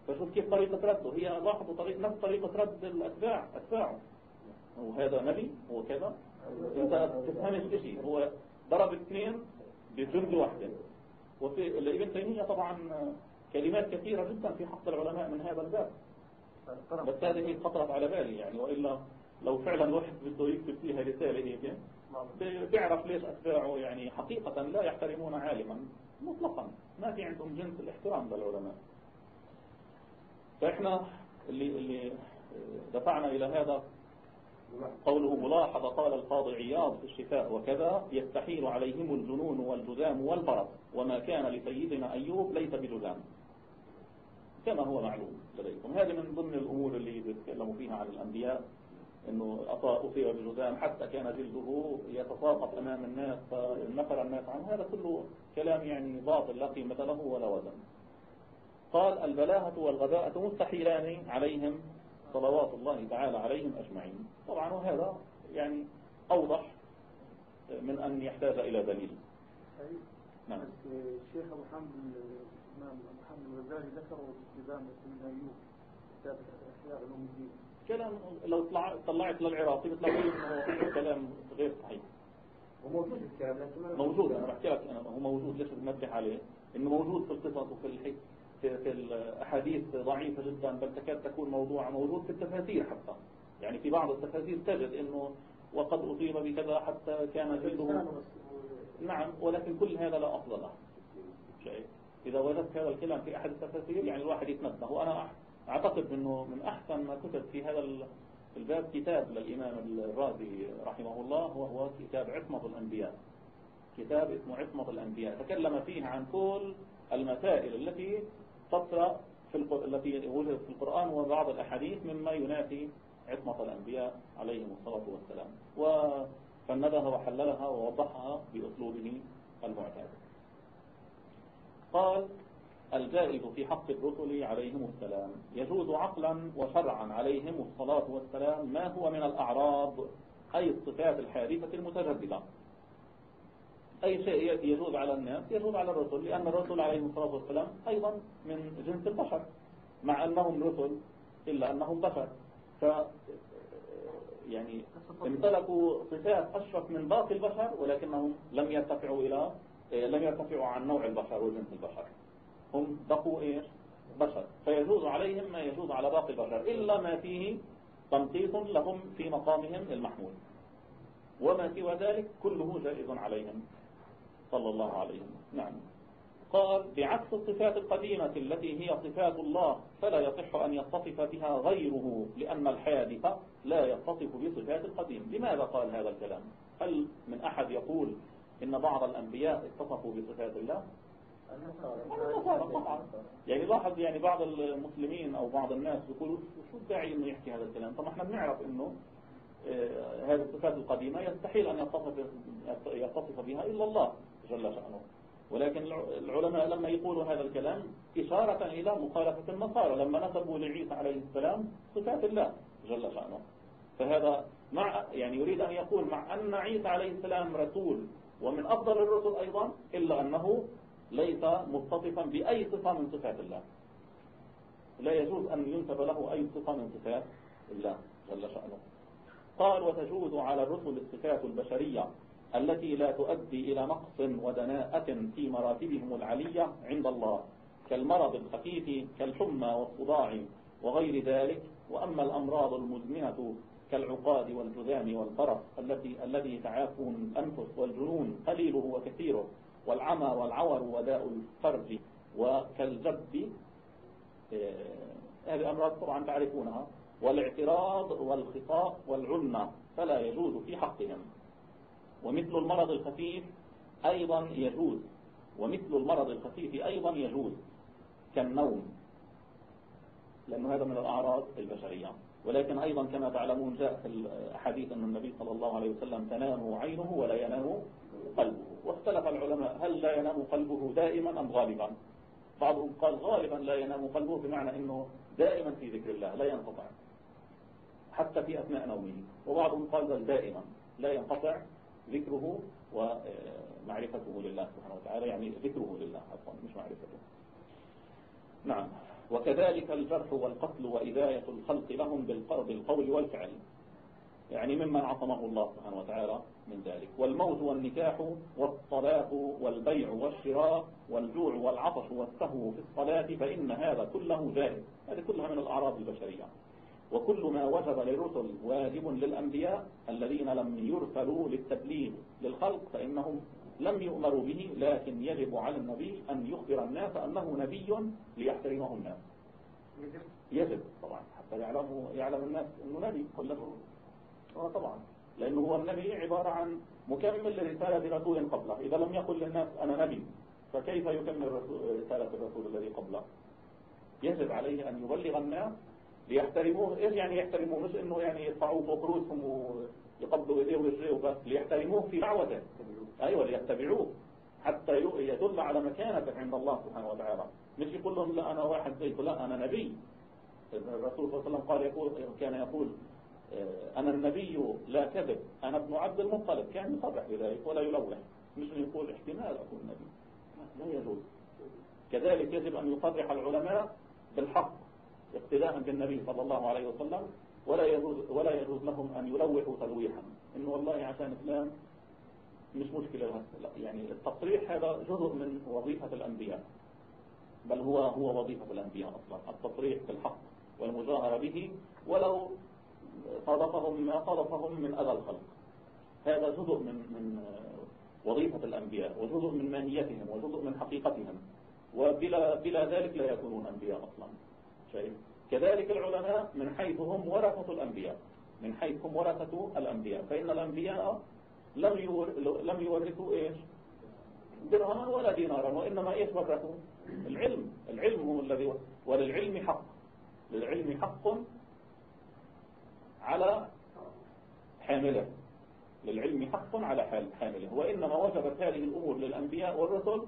فشوف كيف طريقة رده. هي لاحظوا طريقة نفس طريقة رد الأتباع أتباعه. وهذا نبي هو كذا. أنت تفهمش شيء هو ضرب اثنين بجملة واحدة. وفي ابن تيمية طبعا كلمات كثيرة جدا في حق العلماء من هذا الباب. بس هذه خطرت على بالي يعني وإلا لو فعلا واحد بده يكتب فيها رسالة هيك بيعرف ليش أتباعه يعني حقيقة لا يحترمون عالما مطلقا. ما في عندهم جنس الاحترام للعلماء فإحنا اللي, اللي دفعنا إلى هذا قوله ملاحظة قال القاضي عياض في الشفاء وكذا يستحيل عليهم الجنون والجذام والبرد وما كان لسيدنا أيوب ليس بجذام. كما هو معلوم لديكم. هذه من ضمن الأمور اللي بيتكلموا فيها عن الأنبياء أنه أصيب بجذام حتى كان جلده يتساقط أمام الناس فنفر الناس عنه. هذا كله كلام يعني باطل لا قيمة له ولا وزن. قال البلاهة والغباءة مستحيلان عليهم صلوات الله تعالى عليهم أجمعين. طبعا وهذا يعني أوضح من أن يحتاج إلى دليل. نعم. الشيخ أبو الإمام حامد الغزالي ذكره في ابن أيوب كتاب إحياء علوم الدين. كلام لو طلعت للعراقي بتلاقي انه كلام غير صحيح. وموجود الكتاب لكن موجود أنا بحكي لك أنا هو موجود ليش بنبه عليه؟ إنه موجود في القصص وفي الحكي في, في الأحاديث ضعيفة جدا بل تكاد تكون موضوعة موجود في التفاسير حتى. يعني في بعض التفاسير تجد إنه وقد أصيب بكذا حتى كان جلده نعم ولكن كل هذا لا اصل له شيء إذا وجدت هذا الكلام في أحد التفاسير يعني الواحد يتنبه. وأنا أعتقد أنه من أحسن ما كتب في هذا الباب كتاب للإمام الرازي رحمه الله وهو كتاب عصمة الأنبياء. كتاب اسمه عصمة الأنبياء. تكلم فيه عن كل المسائل التي تطرأ في التي وجدت في القرآن وبعض الأحاديث مما ينافي عصمة الأنبياء عليهم الصلاة والسلام. وفندها وحللها ووضحها بأسلوبه المعتاد. قال الجائز في حق الرسل عليهم السلام. يجوز عقلا وشرعا عليهم الصلاة والسلام. ما هو من الأعراض؟ أي الصفات الحادثة المتجددة. أي شيء يجوز على الناس يجوز على الرسل لأن الرسل عليهم الصلاة والسلام أيضا من جنس البشر مع أنهم رسل إلا أنهم بشر. ف يعني امتلكوا صفات أشرف من باقي البشر ولكنهم لم يرتفعوا إلى لم يرتفعوا عن نوع البشر وجنس البشر. هم بقوا إيش؟ بشر. فيجوز عليهم ما يجوز على باقي البشر إلا ما فيه تنقيص لهم في مقامهم المحمود وما سوى ذلك كله جائز عليهم. صلى الله عليه نعم. قال بعكس الصفات القديمة التي هي صفات الله فلا يصح أن يتصف بها غيره لأن الحادث لا يتصف بصفات القديم. لماذا قال هذا الكلام؟ هل من أحد يقول إن بعض الأنبياء اتصفوا بصفات الله. يعني لاحظ يعني بعض المسلمين أو بعض الناس يقولوا شو الداعي إنه يحكي هذا الكلام؟ طب إحنا بنعرف إنه آه، هذه الصفات القديمة يستحيل أن يتصف يتصف بها إلا الله جل شأنه. ولكن العلماء لما يقولوا هذا الكلام إشارة إلى مخالفة النصارى. لما نسبوا لعيسى عليه السلام صفات الله جل شأنه. فهذا مع يعني يريد أن يقول مع أن عيسى عليه السلام رسول ومن أفضل الرسل أيضا إلا أنه ليس متصفا بأي صفة من صفات الله. لا يجوز أن ينسب له أي صفة من صفات الله جل شأنه. قال وتجوز على الرسل الصفات البشرية التي لا تؤدي إلى نقص ودناءة في مراتبهم العلية عند الله كالمرض الخفيف كالحمى والصداع وغير ذلك. وأما الأمراض المزمنة كالعقاد والجذام والبرص التي الذي تعافه الأنفس والجنون قليله وكثيره والعمى والعور وداء الفرج وكالجب آه، هذه أمراض طبعا تعرفونها والاعتراض والخطاء والعنة فلا يجوز في حقهم. ومثل المرض الخفيف أيضا يجوز. ومثل المرض الخفيف أيضا يجوز. كالنوم لأنه هذا من الأعراض البشرية. ولكن أيضا كما تعلمون جاء في الحديث أن النبي صلى الله عليه وسلم تنام عينه ولا ينام قلبه. واختلف العلماء هل لا ينام قلبه دائما أم غالبا؟ بعضهم قال غالبا لا ينام قلبه بمعنى أنه دائما في ذكر الله لا ينقطع. حتى في أثناء نومه. وبعضهم قال بل دائما لا ينقطع ذكره ومعرفته لله سبحانه وتعالى يعني ذكره لله أصلا مش معرفته. نعم. وكذلك الجرح والقتل وإذاية الخلق لهم بالقول والفعل. يعني ممن عصمه الله سبحانه وتعالى من ذلك. والموت والنكاح والطلاق والبيع والشراء والجوع والعطش والسهو في الصلاة فإن هذا كله جائز هذه كلها من الأعراض البشرية. وكل ما وجب للرسل واجب للأنبياء الذين لم يرسلوا للتبليغ للخلق فإنهم لم يؤمروا به لكن يجب على النبي أن يخبر الناس أنه نبي ليحترمه الناس. يجب. طبعا حتى يعلموا يعلم الناس أنه نبي كله. آه طبعا. لأنه هو النبي عبارة عن مكمل لرسالة رسول قبله. إذا لم يقل للناس أنا نبي فكيف يكمل رسالة الرسول الذي قبله؟ يجب عليه أن يبلغ الناس ليحترموه. إيش يعني يحترموه؟ مش إنه يعني يدفعوه فوق رؤوسهم ويقبضوا إيديه ورجليه وبس ليحترموه في دعوته أيوة ليتبعوه حتى يدل على مكانته عند الله سبحانه وتعالى. مش يقول لهم لا أنا واحد زيكم لا أنا نبي. الرسول صلى الله عليه وسلم قال يقول كان يقول آه، أنا النبي لا كذب أنا ابن عبد المطلب. كان يصرح بذلك ولا يلوح. مش يقول احتمال أكون نبي. لا يجوز. كذلك يجب أن يصرح العلماء بالحق. اقتداء بالنبي صلى الله عليه وسلم ولا يجوز ولا يجوز لهم أن يلوحوا تلويحا. إنه والله عشان فلان مش مشكلة. يعني التصريح هذا جزء من وظيفة الأنبياء بل هو هو وظيفة الأنبياء أصلا. التصريح بالحق والمجاهرة به ولو صادفهم ما صادفهم من أذى الخلق. هذا جزء من من وظيفة الأنبياء وجزء من ماهيتهم وجزء من حقيقتهم. وبلا بلا ذلك لا يكونون أنبياء أصلا. كذلك العلماء من حيث هم ورثة الأنبياء. من حيث هم ورثة الأنبياء. فإن الأنبياء لم لم يورثوا إيش؟ درهما ولا دينارا وإنما إيش ورثوا؟ العلم. العلم هو الذي وللعلم حق. للعلم حق على حامله. للعلم حق على حامله. وإنما وجبت هذه الأمور للأنبياء والرسل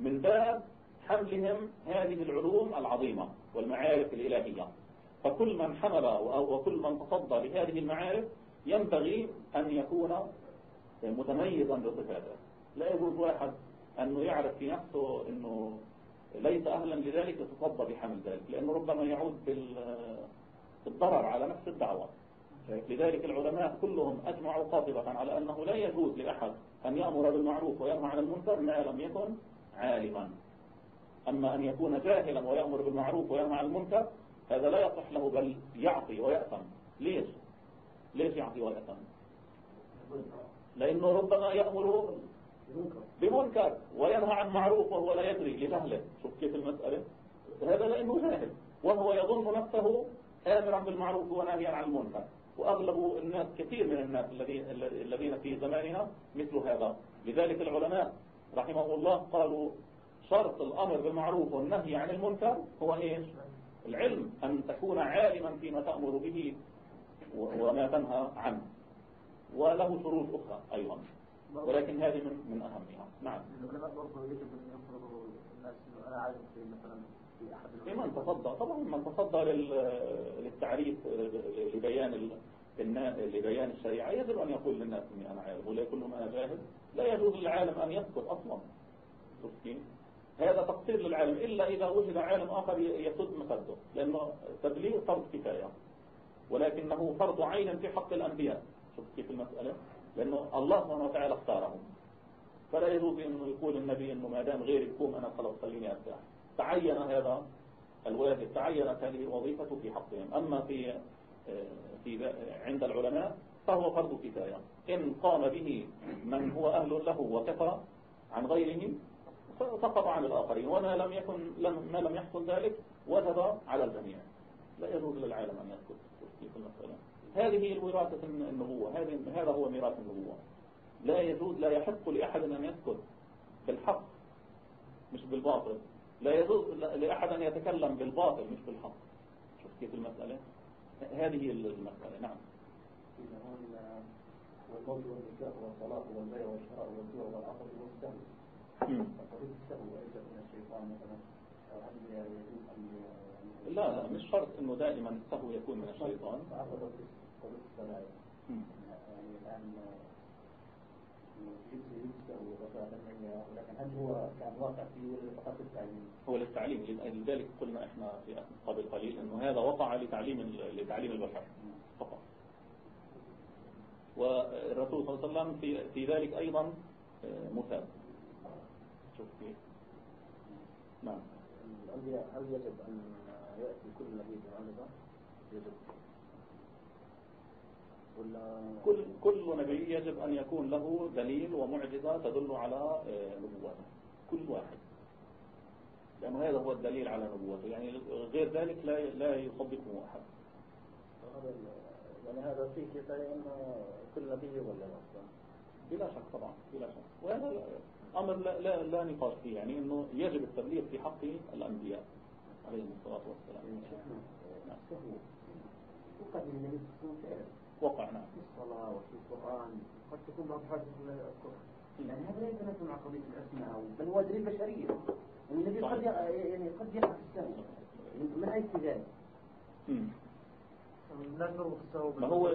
من باب حملهم هذه العلوم العظيمة والمعارف الإلهية. فكل من حمل وكل من تصدى لهذه المعارف ينبغي أن يكون متميزا بصفاته. لا يجوز واحد أنه يعرف في نفسه أنه ليس أهلا لذلك يتصدى بحمل ذلك لأنه ربما يعود بالضرر على نفس الدعوة. لذلك العلماء كلهم أجمعوا قاطبة على أنه لا يجوز لأحد أن يأمر بالمعروف وينهى عن المنكر ما لم يكن عالما. أما أن يكون جاهلا ويأمر بالمعروف وينهى عن المنكر هذا لا يصح له بل يعطي ويأثم. ليش؟ ليش يعطي ويأثم؟ لأنه ربما يأمر بمنكر وينهى عن معروف وهو لا يدري لجهله. شوف كيف المسألة. هذا لأنه جاهل وهو يظن نفسه آمرا بالمعروف ونهيا عن المنكر. وأغلب الناس كثير من الناس الذين في زماننا مثل هذا. لذلك العلماء رحمه الله قالوا شرط الأمر بالمعروف والنهي عن المنكر هو إيش؟ العلم أن تكون عالما فيما تأمر به وما تنهى عنه. وله شروط أخرى أيضا. ولكن هذه من من أهمها. نعم. العلماء برضه يجب أن يفرضوا الناس أنا عالم في مثلا في أحد من تصدى. طبعا من تصدى للتعريف لبيان لبيان الشريعة. يجب أن يقول للناس أني أنا عالم ولا كل ما أنا جاهل. لا يجوز للعالم أن يسكت أصلا. هذا تقصير للعالم إلا إذا وجد عالم آخر يسد مخده لأنه تبليغ فرض كفاية. ولكنه فرض عين في حق الأنبياء. شوف كيف المسألة. لأنه الله سبحانه وتعالى اختارهم. فلا يجوز أنه يقول النبي أنه ما دام غيري يقوم أنا خلاص خليني أرتاح. تعين هذا الواجب تعينت هذه الوظيفة في حقهم. أما في في عند العلماء فهو فرض كفاية. إن قام به من هو أهل له وكفى عن غيره سقط عن الآخرين وما لم يكن ما لم يحصل ذلك وجب على الجميع. لا يجوز للعالم أن يسكت في المسألة هذه الوراثة النبوة هذا هو ميراث النبوة. لا يجوز لا يحق لأحد أن يسكت بالحق مش بالباطل. لا يجوز لأحد أن يتكلم بالباطل مش بالحق. شوف كيف المسألة؟ هذه المسألة نعم. والموت والنكاح والطلاق والبيع والشراء والبيع والعقد والسهو لا لا مش شرط إنه دائما السهو يكون من الشيطان. يعني المية ولكن هل هو كان واقع فيه فقط التعليم؟ هو للتعليم لذلك قلنا إحنا في قبل قليل إنه هذا وقع لتعليم لتعليم البشر فقط والرسول صلى الله عليه وسلم في في ذلك أيضا آه، نعم. الأنبياء هل يجب أن يأتي كل نبي؟ يجب. ولا كل كل نبي يجب أن يكون له دليل ومعجزة تدل على آه، نبوته. كل واحد. لأنه هذا هو الدليل على نبوته. يعني غير ذلك لا لا يصدقه أحد. يعني هذا فيه كفاية أن كل نبي يبلغ أصلا بلا شك طبعا بلا شك. وهذا أمر لا, لا, لا نقاش فيه يعني أنه يجب التبليغ في حق الأنبياء عليهم الصلاة والسلام. نعم. وقد من النبي وقع نعم. في الصلاة وفي القرآن قد تكون بعض حاجة القرآن. يعني هذا لا يتناسب مع قضية الأسماء بل هو دليل بشرية. يعني النبي. قد يعني قد يقع في السهو من أي اتجاه مم. لا نربط السهو ما هو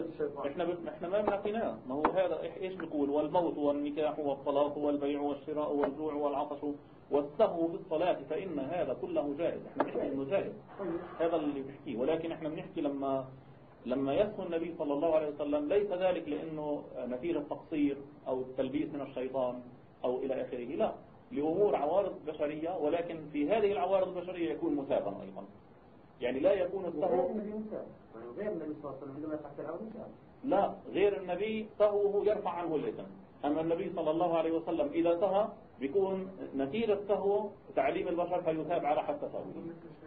إحنا ب... إحنا ما بنقيناه ما هو هذا إيش بيقول والموت والنكاح والطلاق والبيع والشراء والجوع والعطش والسهو في الصلاة فإن هذا كله جائز. إحنا بنحكي إنه جائز. هذا اللي بنحكيه. ولكن إحنا بنحكي لما لما يسهو النبي صلى الله عليه وسلم ليس ذلك لأنه نتيجة تقصير أو التلبيس من الشيطان أو إلى آخره. لا. لأمور عوارض بشرية ولكن في هذه العوارض البشرية يكون مثابا أيضا. يعني لا يكون السهو غير النبي صلى الله عليه وسلم عندما لا غير النبي سهوه يرفع عنه الإثم أما النبي صلى الله عليه وسلم إذا سهى بيكون نتيجة سهو تعليم البشر فيثاب على حتى سهوه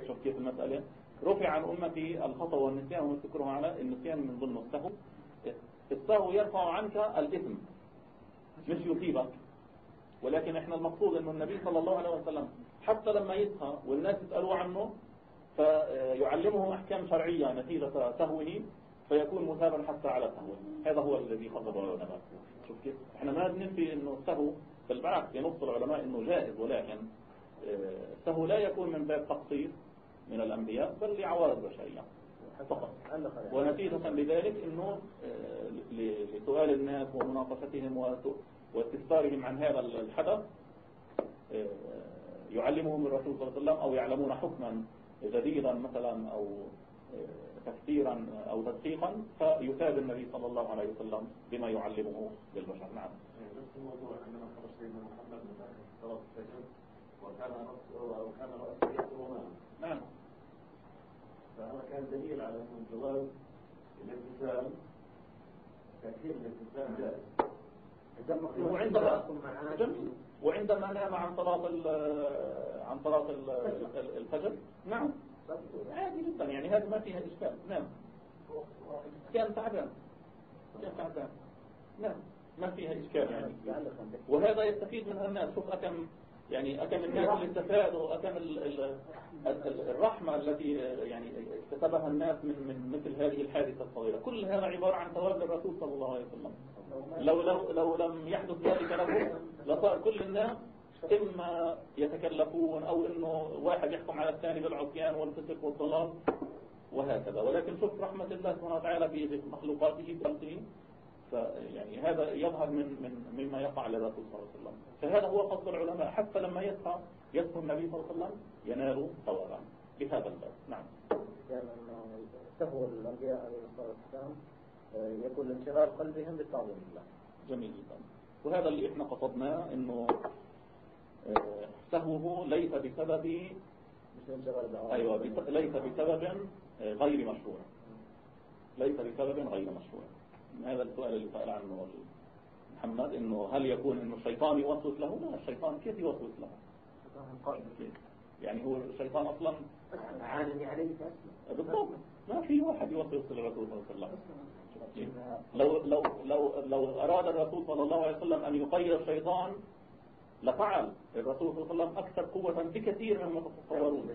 شوف كيف المسألة. رفع عن أمتي الخطأ والنسيان وذكره على النسيان من ضمن السهو السهو يرفع عنك الإثم. مش يثيبك ولكن إحنا المقصود إنه النبي صلى الله عليه وسلم حتى لما يسهى والناس يسألوا عنه فيعلمهم أحكام شرعية نتيجة سهوه فيكون مثابا حتى على سهوه هذا هو الذي خطبه العلماء. شوف كيف. إحنا ما بننفي إنه السهو بالعكس ينص العلماء إنه جائز ولكن آه، السهو لا يكون من باب تقصير من الأنبياء بل لعوارض بشرية فقط. ونتيجة لذلك إنه آه، لسؤال الناس ومناقشتهم واستفسارهم عن هذا الحدث آه، يعلمهم الرسول صلى الله عليه وسلم أو يعلمون حكما جديدا مثلا أو آه، تفسيرا أو تدقيقا فيثاب النبي صلى الله عليه وسلم بما يعلمه للبشر. نعم. نفس الموضوع عندما خرج سيدنا محمد من صلاة الفجر وكان رأسه وكان رأسه يأكل ماء نعم. فهذا كان دليل على أن جواز الابتسام تأثير الابتسام جائز. وعندما جميل. وعندما نام عن صلاة عن صلاة ال- ال- الفجر. نعم. عادي جدا يعني هذا ما فيها إشكال. نعم. كان تعبان. كان تعبان. نعم. ما فيها إشكال يعني. وهذا يستفيد منها الناس. شوف أكم يعني أكم الناس اللي استفادوا أكم ال- ال- ال- الرحمة التي يعني اكتسبها الناس من من مثل هذه الحادثة الصغيرة. كل هذا عبارة عن ثواب الرسول صلى الله عليه وسلم. لو لو لو لم يحدث ذلك له لصار كل الناس إما يتكلفون أو إنه واحد يحكم على الثاني بالعصيان والفسق والضلال وهكذا. ولكن شوف رحمة الله سبحانه وتعالى بمخلوقاته بخلقه فيعني هذا يظهر من من مما يقع للرسول صلى الله عليه وسلم. فهذا هو قصد العلماء. حتى لما يسعى يسعى النبي صلى الله عليه وسلم ينال ثوابا بهذا الباب. نعم. سهو الأنبياء عليه الصلاة والسلام آه، يكون انشغال قلبهم بالتعظيم لله جميل جدا. وهذا اللي إحنا قصدناه إنه آه، سهوه ليس بسبب أيوه بس- ليس بسبب آه، غير مشروع. ليس بسبب غير مشروع. هذا السؤال اللي سأل عنه محمد إنه هل يكون إنه الشيطان يوسوس له؟ لا الشيطان كيف يوسوس له؟ يعني هو الشيطان أصلا؟ عانني عليه بالضبط. ما في واحد يوسوس للرسول صلى الله عليه وسلم. لو لو لو لو أراد الرسول صلى الله عليه وسلم أن يقير الشيطان لفعل. الرسول صلى الله عليه وسلم أكثر قوة بكثير مما تتصورون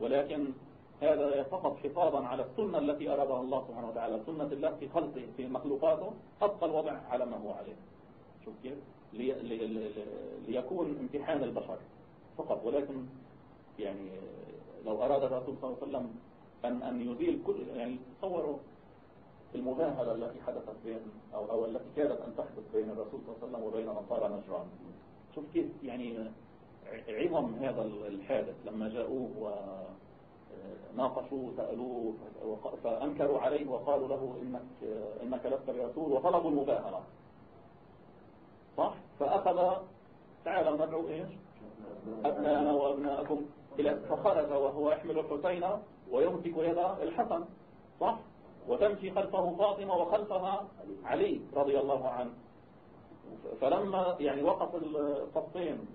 ولكن هذا فقط حفاظا على السنة التي أرادها الله سبحانه وتعالى سنة الله في خلقه في مخلوقاته أبقى الوضع على ما هو عليه. شوف كيف؟ لي لي لي ليكون امتحان البشر فقط ولكن يعني لو أراد الرسول صلى الله عليه وسلم أن أن يزيل كل يعني تصوروا المباهلة التي حدثت بين أو, أو التي كادت أن تحدث بين الرسول صلى الله عليه وسلم وبين أنصار نجران شوف كيف يعني عظم هذا الحادث لما جاءوه وناقشوه سألوه فأنكروا عليه وقالوا له إنك, إنك لست برسول وطلبوا المباهلة صح؟ فأخذ تعالى ندعو إيش؟ أبناءنا وأبناءكم إلى فخرج وهو يحمل الحسين ويمسك يد الحسن. صح؟ وتمشي خلفه فاطمة وخلفها علي رضي الله عنه. فلما يعني وقف الصفين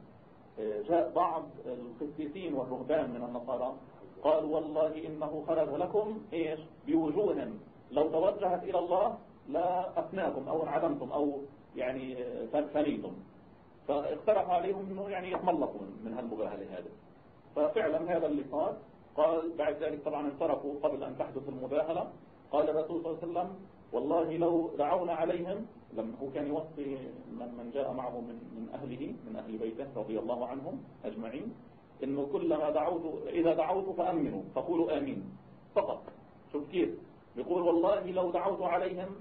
جاء بعض القسيسين والرهبان من النصارى قال والله إنه خرج لكم إيش؟ بوجوه. لو توجهت إلى الله لا أفناكم أو انعدمتم أو يعني فنيتم فاقترح عليهم أنه يعني يتملقوا من هالمباهلة هذا ففعلا هذا اللي صار قال بعد ذلك طبعا انصرفوا قبل أن تحدث المباهلة. قال الرسول صلى الله عليه وسلم والله لو دعونا عليهم لما هو كان يوصي من, من جاء معه من, من أهله من أهل بيته رضي الله عنهم أجمعين. إنه كلما دعوت إذا دعوت فأمنوا فقولوا آمين. فقط. شوف كيف. يقول والله لو دعوت عليهم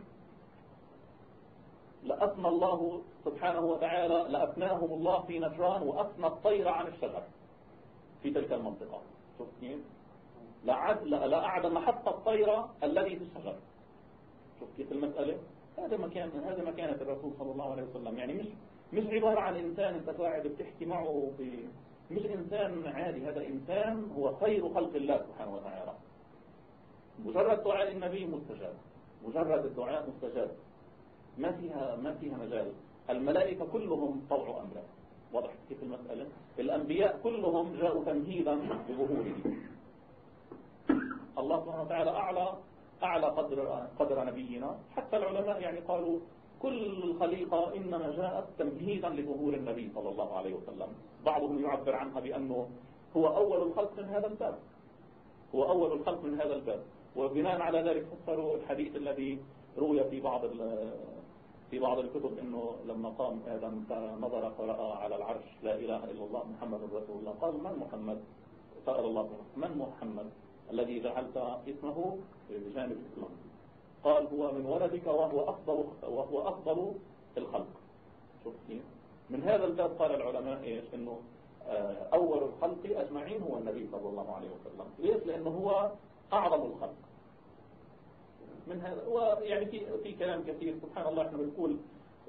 لأثنى الله سبحانه وتعالى لأثناهم الله في نجران وأثنى الطير عن الشجر في تلك المنطقة. شوف كيف. لا أعدم حتى الطير الذي في الشجر. شوف كيف المسألة. هذا مكان هذا مكانة الرسول صلى الله عليه وسلم. يعني مش مش عبارة عن إنسان أنت قاعد بتحكي معه في مش إنسان عادي هذا إنسان هو خير خلق الله سبحانه وتعالى. مجرد دعاء النبي مستجاب. مجرد الدعاء مستجاب. ما فيها ما فيها مجال. الملائكة كلهم طوعوا أمره واضح كيف المسألة؟ الأنبياء كلهم جاءوا تمهيدا لظهوره الله سبحانه وتعالى أعلى أعلى قدر, قدر نبينا. حتى العلماء يعني قالوا كل الخليقة إنما جاءت تمهيدا لظهور النبي صلى الله عليه وسلم. بعضهم يعبر عنها بأنه هو أول الخلق من هذا الباب. هو أول الخلق من هذا الباب. وبناء على ذلك فسروا الحديث الذي روي في بعض في بعض الكتب إنه لما قام آدم نظر فرأى على العرش لا إله إلا الله محمد رسول الله. قال من محمد؟ سأل الله من محمد الذي جعلت اسمه بجانب الإسلام. قال هو من ولدك وهو أفضل وهو أفضل الخلق. شوف كيف من هذا الباب قال العلماء إيش؟ إنه آه، أول الخلق أجمعين هو النبي صلى الله عليه وسلم. ليش؟ لأنه هو أعظم الخلق. من هذا ويعني في في كلام كثير. سبحان الله إحنا بنقول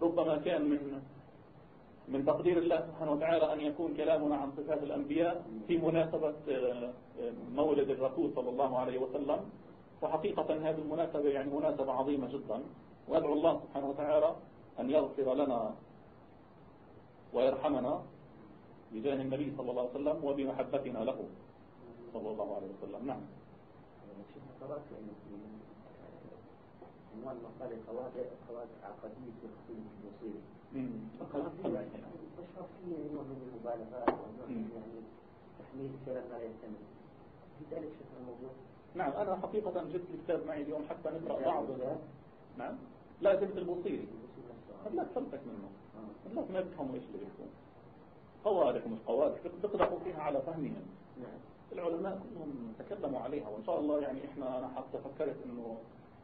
ربما كان من من تقدير الله سبحانه وتعالى أن يكون كلامنا عن صفات الأنبياء في مناسبة آه، مولد الرسول صلى الله عليه وسلم. وحقيقة هذه المناسبة يعني مناسبة عظيمة جدا. وأدعو الله سبحانه وتعالى أن يغفر لنا ويرحمنا بجاه النبي صلى الله عليه وسلم وبمحبتنا له. صلى الله عليه وسلم. نعم. عنوان عقدية الخصوم المصيري تشعر فيه نوع من المبالغات يعني تحميل يحتمل في ذلك شكل الموضوع نعم أنا حقيقة جبت الكتاب معي اليوم حتى نقرأ بعض نعم. لا جبت البوصيري لا تفلتك منه. الناس ما بيفهموا إيش اللي بيحكوا قوادح مش قوادح بيقدحوا فيها على فهمهم. نعم. العلماء كلهم تكلموا عليها وإن شاء الله يعني إحنا أنا حتى فكرت إنه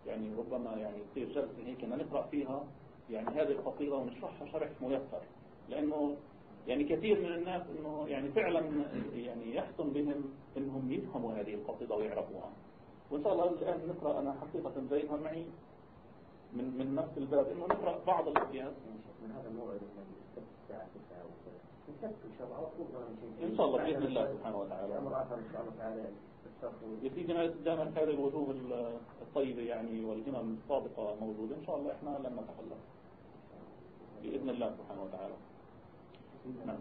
يعني ربما يعني تصير جلسة هيك نقرأ فيها يعني هذه القصيدة ونشرحها شرح ميسر. لأنه يعني كثير من الناس إنه يعني فعلا يعني يحسن بهم إنهم يفهموا هذه القصيدة ويعرفوها. وإن شاء الله الآن نقرأ أنا حقيقة زيها معي من من نفس الباب إنه نقرأ بعض الابيات من هذا الموعد الساعة 9 إن شاء الله بإذن الله سبحانه وتعالى. أمر آخر إن شاء الله تعالى. يا سيدي دائما هذه الوجوه الطيبة يعني والهمم الصادقة موجودة. إن شاء الله إحنا لن نتخلف بإذن الله سبحانه وتعالى. نعم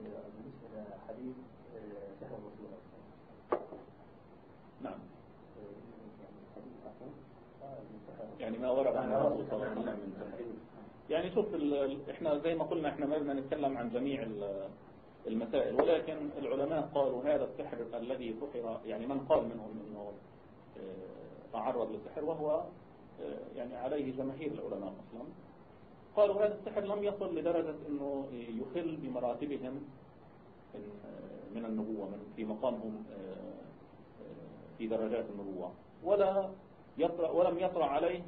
بالنسبة لحديث سهل الرسول نعم. يعني ما ورد عن الرسول صلى الله عليه وسلم. يعني شوف إحنا زي ما قلنا إحنا ما بدنا نتكلم عن جميع المسائل ولكن العلماء قالوا هذا السحر الذي سحر يعني من قال منهم إنه آه، تعرض للسحر وهو آه، يعني عليه جماهير العلماء أصلا. قالوا هذا السحر لم يصل لدرجة إنه يخل بمراتبهم من النبوة من في مقامهم في درجات النبوة. ولا يطرأ ولم يطرأ عليه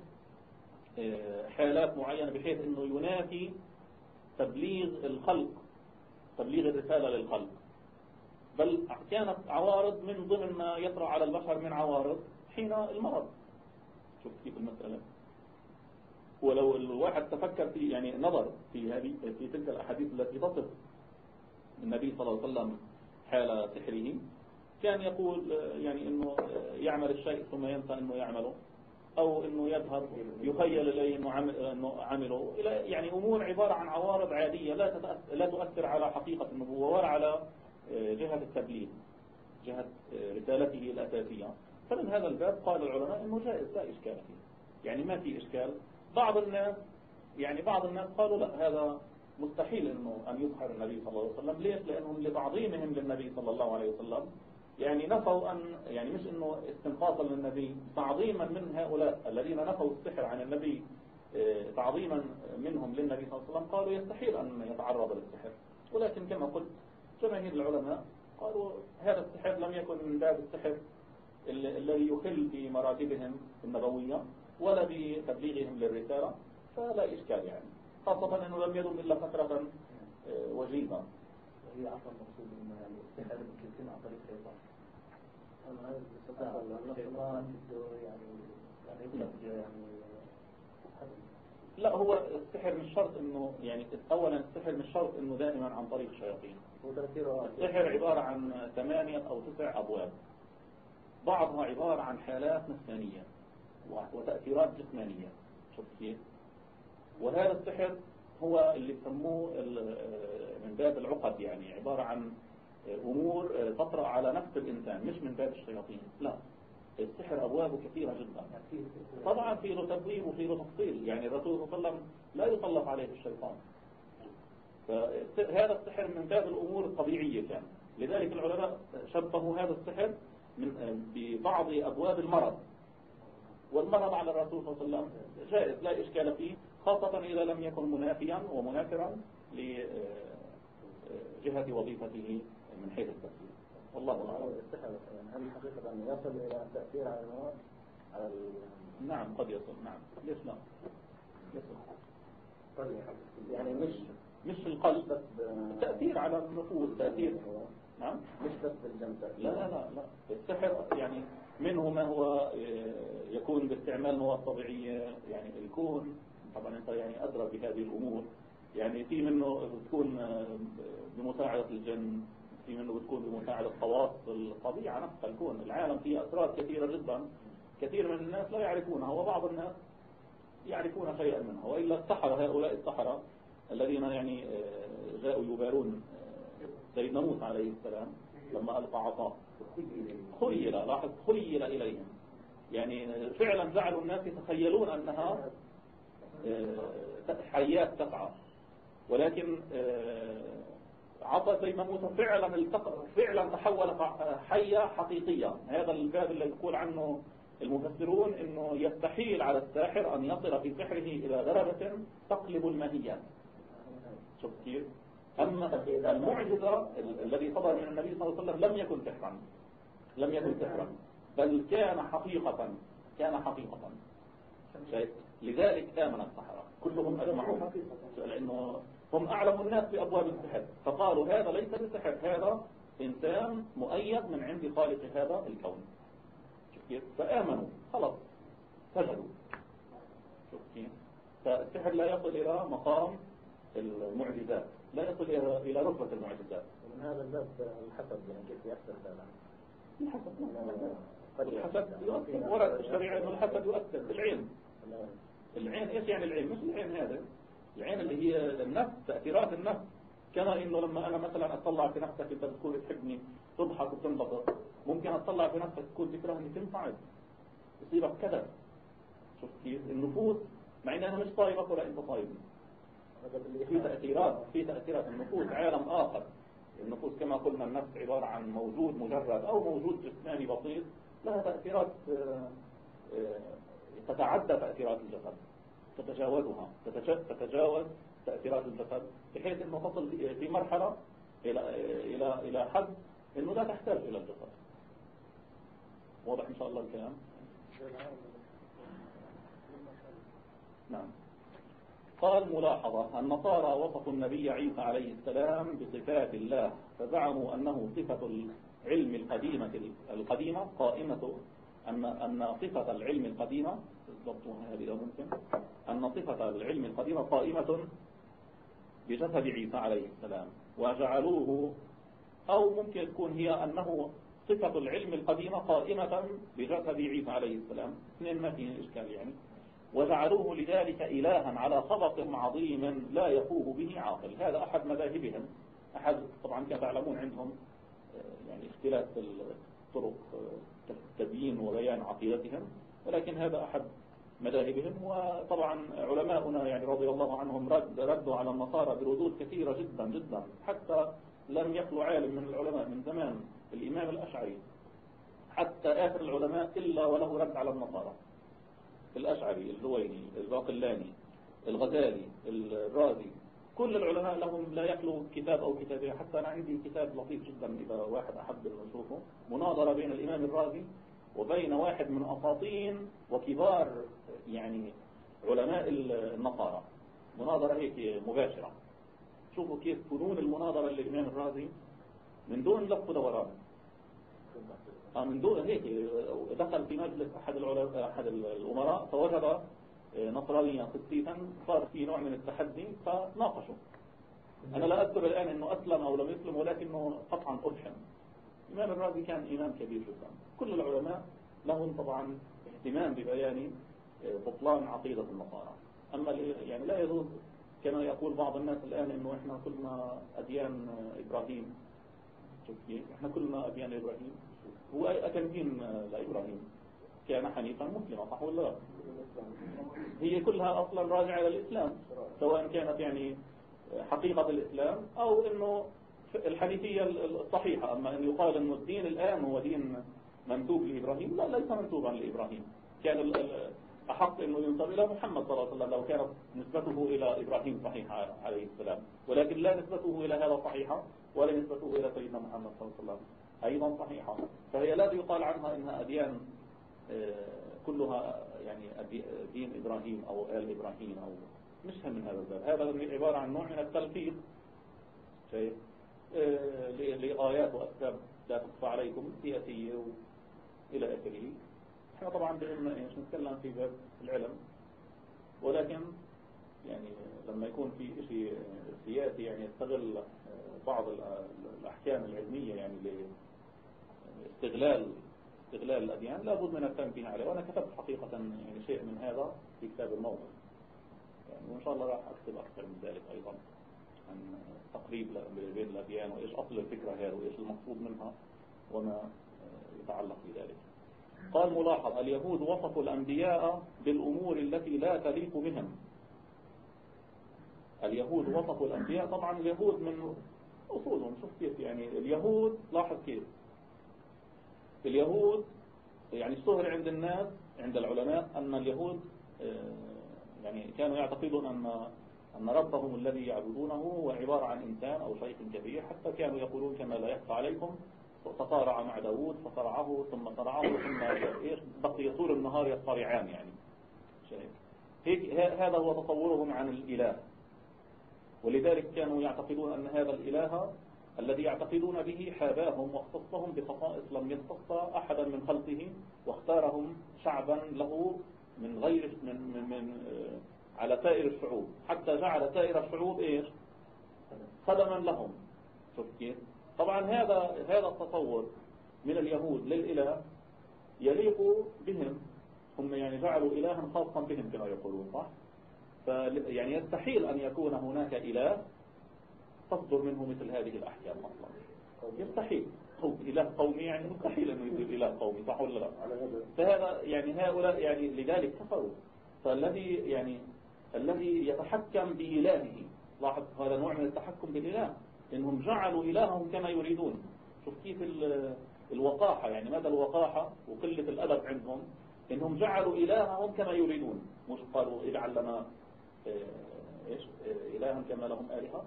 حالات معينة بحيث إنه ينافي تبليغ الخلق تبليغ الرسالة للخلق. بل كانت عوارض من ضمن ما يطرأ على البشر من عوارض حين المرض. شوف كيف المسألة. ولو الواحد تفكر في يعني نظر في هذه في تلك الأحاديث التي تصف النبي صلى الله عليه وسلم حال سحره كان يقول يعني إنه يعمل الشيء ثم ينسى إنه يعمله أو إنه يذهب يخيل إليه إنه عمله. إلى يعني أمور عبارة عن عوارض عادية لا لا تؤثر على حقيقة النبوة ولا على آه، جهة التبليغ جهة آه، رسالته الأساسية. فمن هذا الباب قال العلماء إنه جائز لا إشكال فيه. يعني ما في إشكال بعض الناس يعني بعض الناس قالوا لا هذا مستحيل إنه أن يظهر النبي صلى الله عليه وسلم. ليش؟ لأنهم لتعظيمهم للنبي صلى الله عليه وسلم. يعني نفوا أن يعني مش إنه استنقاصا للنبي تعظيما من هؤلاء الذين نفوا السحر عن النبي آه، تعظيما منهم للنبي صلى الله عليه وسلم. قالوا يستحيل أن يتعرض للسحر. ولكن كما قلت جماهير العلماء قالوا هذا السحر لم يكن من باب السحر الذي يخل بمراتبهم النبوية. ولا بتبليغهم للرسالة فلا إشكال يعني. خاصة أنه لم يدم إلا فترة آه، وجيزة هي عفوا المقصود انه يعني السحر ممكن يتم عن طريق الشيطان. الشيطان يعني يعني يعني؟ لا هو السحر مش شرط إنه يعني اولا السحر مش شرط إنه دائما عن طريق الشياطين. السحر عبارة عن ثمانية أو تسع أبواب. بعضها عبارة عن حالات نفسانية وتأثيرات جسمانية. شفت كيف. وهذا السحر هو اللي بسموه من باب العقد يعني. عبارة عن أمور تطرأ على نفس الإنسان مش من باب الشياطين. لا. السحر أبوابه كثيرة جدا. طبعا في له تبويب وفي له تفصيل. يعني الرسول صلى الله عليه وسلم لا يطلق عليه الشيطان. فهذا السحر من باب الأمور الطبيعية كان. لذلك العلماء شبهوا هذا السحر من ببعض أبواب المرض. والمرض على الرسول صلى الله عليه وسلم جائز لا إشكال فيه خاصة إذا لم يكن منافيا ومنافرا لجهة وظيفته من حيث التفسير والله أعلم. يعني هل حقيقة أن يصل إلى تأثير على المواد؟ على نعم قد يصل. نعم. ليش لا يصل. يعني مش مش في القلب. بس تأثير على النفوس تأثير. نعم. مش بس بالجنب لا لا لا لا. السحر يعني منه ما هو آه، يكون باستعمال مواد طبيعية يعني يكون طبعا أنت يعني ادرى بهذه الأمور. يعني في منه بتكون آه، بمساعدة الجن في منه بتكون بمساعدة خواص الطبيعة نفسها الكون. العالم فيه أسرار كثيرة جدا. كثير من الناس لا يعرفونها وبعض الناس يعرفون شيئا منها. وإلا السحرة هؤلاء السحرة الذين يعني آه، جاءوا يبارون سيدنا موسى عليه السلام لما ألقى عصاه. خيل لاحظ خيل إليهم. يعني فعلا جعلوا الناس يتخيلون أنها آه، حيات تسعى ولكن آه، عصا سيدنا موسى فعلا فعلا تحول حية حقيقية. هذا الباب اللي يقول عنه المفسرون إنه يستحيل على الساحر أن يصل في سحره إلى درجة تقلب الماهيات. شوف كيف. أما المعجزة الذي صدر من النبي صلى الله عليه وسلم لم يكن سحرا لم يكن سحرا بل كان حقيقة كان حقيقة. شايف؟ لذلك آمن الصحراء. كلهم أجمعون. لأنه هم أعلم الناس بأبواب السحر فقالوا هذا ليس بسحر هذا إنسان مؤيد من عند خالق هذا الكون. كيف؟ فآمنوا. خلص سجدوا. شوف كيف؟ فالسحر لا يصل إلى مقام المعجزات. لا يصل إلى رتبة المعجزات. ومن هذا الباب الحسب يعني كيف يأثر فعلا الحسد الحسد يؤثر. ورد الشريعة أنه الحسد يؤثر بالعلم العين. إيش يعني العين؟ مش العين هذا. العين اللي هي النفس تأثيرات النفس. كما إنه لما أنا مثلا أطلع في نفسك انت بتكون تحبني تضحك وتنبسط. ممكن أطلع في نفسك تكون تكرهني تنفعل. يصيبك كذا. شوف كيف؟ النفوس مع إن أنا مش طايبك ولا أنت طايبني. في تأثيرات في تأثيرات. النفوس عالم آخر. قلنا النفس عبارة عن موجود مجرد أو موجود جسماني بسيط لها تأثيرات آه، آه، تتعدى تأثيرات الجسد تتجاوزها تتجاوز تأثيرات الجسد بحيث أنه تصل في مرحلة إلى إلى إلى حد أنه لا تحتاج إلى الجسد. واضح إن شاء الله الكلام؟ نعم. قال ملاحظة النصارى وصفوا النبي عيسى عليه السلام بصفات الله فزعموا أنه صفة العلم القديمة القديمة قائمة أن أن صفة العلم القديمة ضبطها هذه ممكن أن صفة العلم القديمة قائمة بجسد عيسى عليه السلام وجعلوه أو ممكن تكون هي أنه صفة العلم القديمة قائمة بجسد عيسى عليه السلام. اثنين ما فيه إشكال يعني. وجعلوه لذلك إلها على طبق عظيم لا يفوه به عاقل. هذا أحد مذاهبهم. أحد طبعا كما تعلمون عندهم آه، يعني اختلاف طرق آه، تبيين وبيان عقيدتهم. ولكن هذا أحد مذاهبهم. وطبعا علماؤنا يعني رضي الله عنهم رد ردوا على النصارى بردود كثيرة جدا جدا. حتى لم يخلو عالم من العلماء من زمان. الإمام الأشعري. حتى آخر العلماء إلا وله رد على النصارى الأشعري الزويني الباقلاني الغزالي الرازي كل العلماء لهم لا يخلو كتاب أو كتابين. حتى أنا عندي كتاب لطيف جدا إذا واحد أحب أن يشوفه مناظرة بين الإمام الرازي وبين واحد من أساطين وكبار يعني علماء النصارى مناظرة هيك مباشرة. شوفوا كيف فنون المناظرة للإمام الرازي. من دون لف ودوران. من دون هيك دخل في مجلس أحد أحد الأمراء فوجد نصرانيا قسيسا صار في نوع من التحدي فناقشوا أنا لا أذكر الآن أنه أسلم أو لم يسلم ولكنه قطعا ألحم الإمام الرازي كان إمام كبير جدا. كل العلماء لهم طبعا اهتمام ببيان آه، بطلان عقيدة النصارى. أما يعني لا يجوز كما يقول بعض الناس الآن أنه إحنا كلنا أديان آه، إبراهيم. إحنا كلنا أديان إبراهيم. هو أكن دين لإبراهيم كان حنيفا مسلما صح ولا لا؟ هي كلها أصلا راجعة للإسلام سواء كانت يعني حقيقة الإسلام أو أنه الحنيفية الصحيحة. أما أن يقال أن الدين الآن هو دين منسوب لإبراهيم لا ليس منسوبا لإبراهيم. كان أحق أنه ينسب إلى محمد صلى الله عليه وسلم لو كانت نسبته إلى إبراهيم صحيحة عليه السلام. ولكن لا نسبته إلى هذا صحيحة ولا نسبته إلى سيدنا محمد صلى الله عليه وسلم. أيضا صحيحة. فهي لا يقال عنها أنها أديان آه، كلها يعني دين إبراهيم أو آل إبراهيم أو مش من هذا الباب. هذا عبارة عن نوع من التلقيط شايف؟ آه، لغايات وأسباب لا تخفى عليكم سياسية إلى آخره. إحنا طبعا إيش نتكلم في باب العلم. ولكن يعني لما يكون في شيء سياسي يعني يستغل بعض الأحكام العلمية يعني لاستغلال استغلال الأديان لابد من التنبيه عليه. وأنا كتبت حقيقة يعني شيء من هذا في كتاب الموضوع. يعني وإن شاء الله راح أكتب أكثر من ذلك أيضا عن تقريب بين الأديان وإيش أصل الفكرة هذه وإيش المقصود منها وما يتعلق بذلك. قال ملاحظ اليهود وصفوا الأنبياء بالأمور التي لا تليق بهم. اليهود وصفوا الأنبياء. طبعا اليهود من أصولهم. شوف كيف يعني اليهود لاحظ كيف. اليهود يعني الشهر عند الناس عند العلماء أن اليهود آه، يعني كانوا يعتقدون أن أن ربهم الذي يعبدونه هو عبارة عن إنسان أو شيخ كبير. حتى كانوا يقولون كما لا يخفى عليكم فصارع مع داوود فصرعه ثم صرعه ثم إيش؟ بقي طول النهار يصارعان يعني. شايف؟ هيك هذا هو تصورهم عن الإله. ولذلك كانوا يعتقدون أن هذا الإله الذي يعتقدون به حاباهم واختصهم بخصائص لم يختص أحدا من خلقه واختارهم شعبا له من غير من من, من آه، على سائر الشعوب. حتى جعل سائر الشعوب إيش؟ خدما لهم. شوف كيف؟ طبعا هذا هذا التصور من اليهود للإله يليق بهم. هم يعني جعلوا إلها خاصا بهم كما يقولون صح؟ يعني يستحيل أن يكون هناك إله تصدر منه مثل هذه الأحكام أصلا. يستحيل. إله قومي يعني مستحيل أنه يصير إله قومي صح ولا لا؟ فهذا يعني هؤلاء يعني لذلك كفروا. فالذي يعني الذي يتحكم بإلهه لاحظ هذا نوع من التحكم بالإله إنهم جعلوا إلههم كما يريدون. شوف كيف الوقاحة يعني مدى الوقاحة وقلة الأدب عندهم؟ إنهم جعلوا إلههم كما يريدون. مش قالوا اجعل لنا إيش؟ آه، إلها كما لهم آلهة.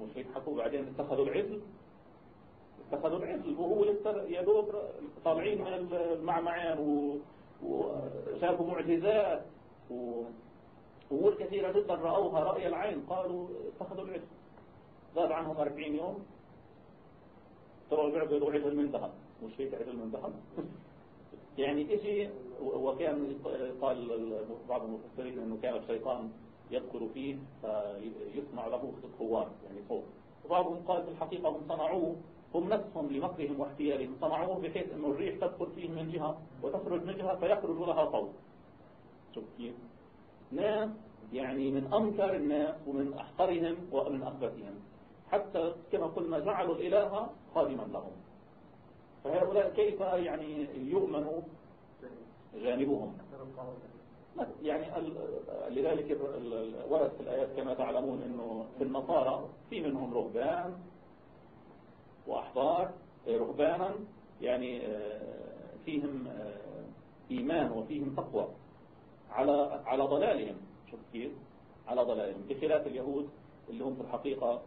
مش هيك حكوا بعدين اتخذوا العزل. اتخذوا العزل. وهو لسه يا دوب طالعين من المعمعان وشافوا معجزات. وأمور كثيرة جدا رأوها رأي العين. قالوا اتخذوا العزل. غاب عنهم 40 يوم. طلعوا بيعبدوا عجل من ذهب. مش هيك عجل من ذهب. يعني إشي وكان قال بعض المفسرين أنه كان الشيطان يدخل فيه فيسمع له خوار يعني صوت وبعضهم قال في الحقيقة هم صنعوه هم نفسهم لمكرهم واحتيالهم صنعوه بحيث أنه الريح تدخل فيه من جهة وتخرج من جهة فيخرج لها صوت شوف كيف؟ ناس يعني من أنكر الناس ومن أحقرهم ومن أخبثهم حتى كما قلنا جعلوا الإله خادما لهم. فهؤلاء كيف يعني يؤمن جانبهم؟ يعني لذلك ورد في الآيات كما تعلمون أنه في النصارى في منهم رهبان وأحبار رهبانا يعني آه، فيهم آه، إيمان وفيهم تقوى على على ضلالهم. شوف كيف؟ على ضلالهم بخلاف اليهود اللي هم في الحقيقة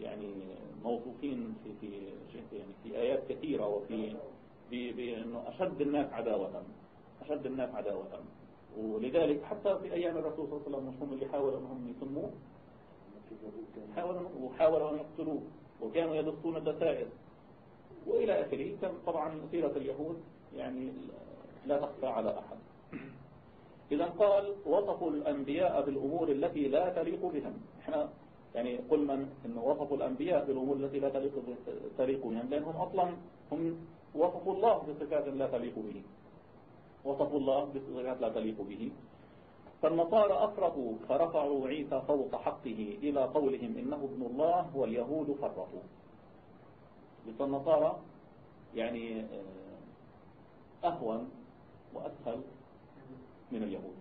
يعني موصوفين في في يعني في آيات كثيرة وفي بأنه أشد الناس عداوة أشد الناس عداوة. ولذلك حتى في أيام الرسول صلى الله عليه وسلم مش هم اللي حاولوا أنهم يسموه حاولوا وحاولوا أن يقتلوه وكانوا يدسون الدسائر. وإلى آخره كان طبعا سيرة اليهود يعني لا تخفى على أحد. إذا قال وصفوا الأنبياء بالأمور التي لا تليق بهم. إحنا يعني قلنا إن وصفوا الأنبياء بالأمور التي لا تليق تليق بهم لأنهم أصلا هم وصفوا الله بصفات لا تليق به. وصفوا الله بصفات لا تليق به. فالنصارى أفرطوا فرفعوا عيسى فوق حقه إلى قولهم إنه ابن الله واليهود فرطوا فالنصارى يعني آه، أهون وأسهل من اليهود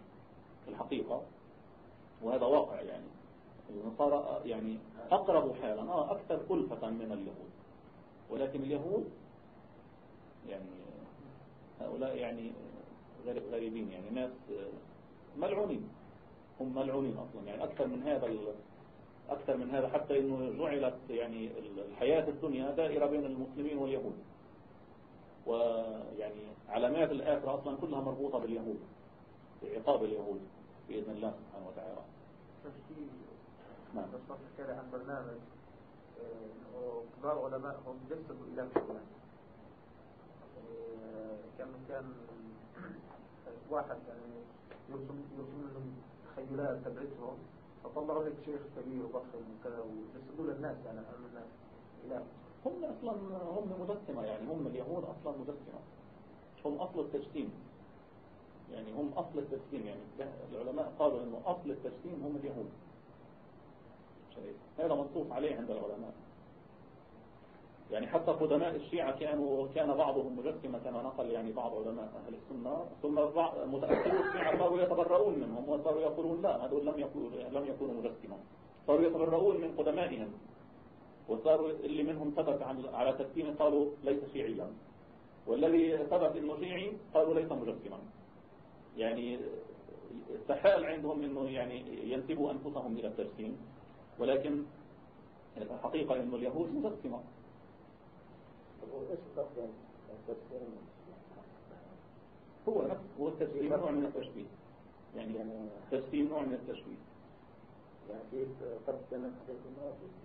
في الحقيقة وهذا واقع يعني. النصارى يعني أقرب حالا آه أكثر ألفة من اليهود. ولكن اليهود يعني هؤلاء يعني غريبين يعني ناس ملعونين. هم ملعونين أصلا يعني أكثر من هذا أكثر من هذا حتى إنه جعلت يعني الحياة الدنيا دائرة بين المسلمين واليهود. ويعني علامات الآخرة أصلا كلها مربوطة باليهود بعقاب اليهود بإذن الله سبحانه وتعالى. نعم. حكى عن برنامج آه، كبار علمائهم جسدوا إلى فلان يعني كان كان واحد يعني يرسم يرسم لهم تخيلات تبعتهم فطلعوا هيك شيخ كبير وضخم وكذا وجسدوا للناس يعني أمام الناس إله هم أصلا هم مجسمة يعني هم اليهود أصلا مجسمة. هم أصل التجسيم. يعني هم أصل التجسيم يعني العلماء قالوا أنه أصل التجسيم هم اليهود. هذا منصوص عليه عند العلماء. يعني حتى قدماء الشيعة كانوا كان بعضهم مجسمة كما نقل يعني بعض علماء أهل السنة ثم متأثروا الشيعة صاروا يتبرؤون منهم وصاروا يقولون لا هذول لم يكونوا لم يكونوا مجسمة. صاروا يتبرؤون من قدمائهم. وصاروا اللي منهم ثبت على تسكين قالوا ليس شيعيا. والذي ثبت إنه شيعي قالوا ليس مجسما. يعني استحال عندهم إنه يعني ينسبوا أنفسهم إلى التجسيم ولكن الحقيقة انه اليهود مجسمة هو نفس هو التجسيم نوع من التشبيه. يعني التجسيم نوع من التشبيه. يعني كيف فرق بين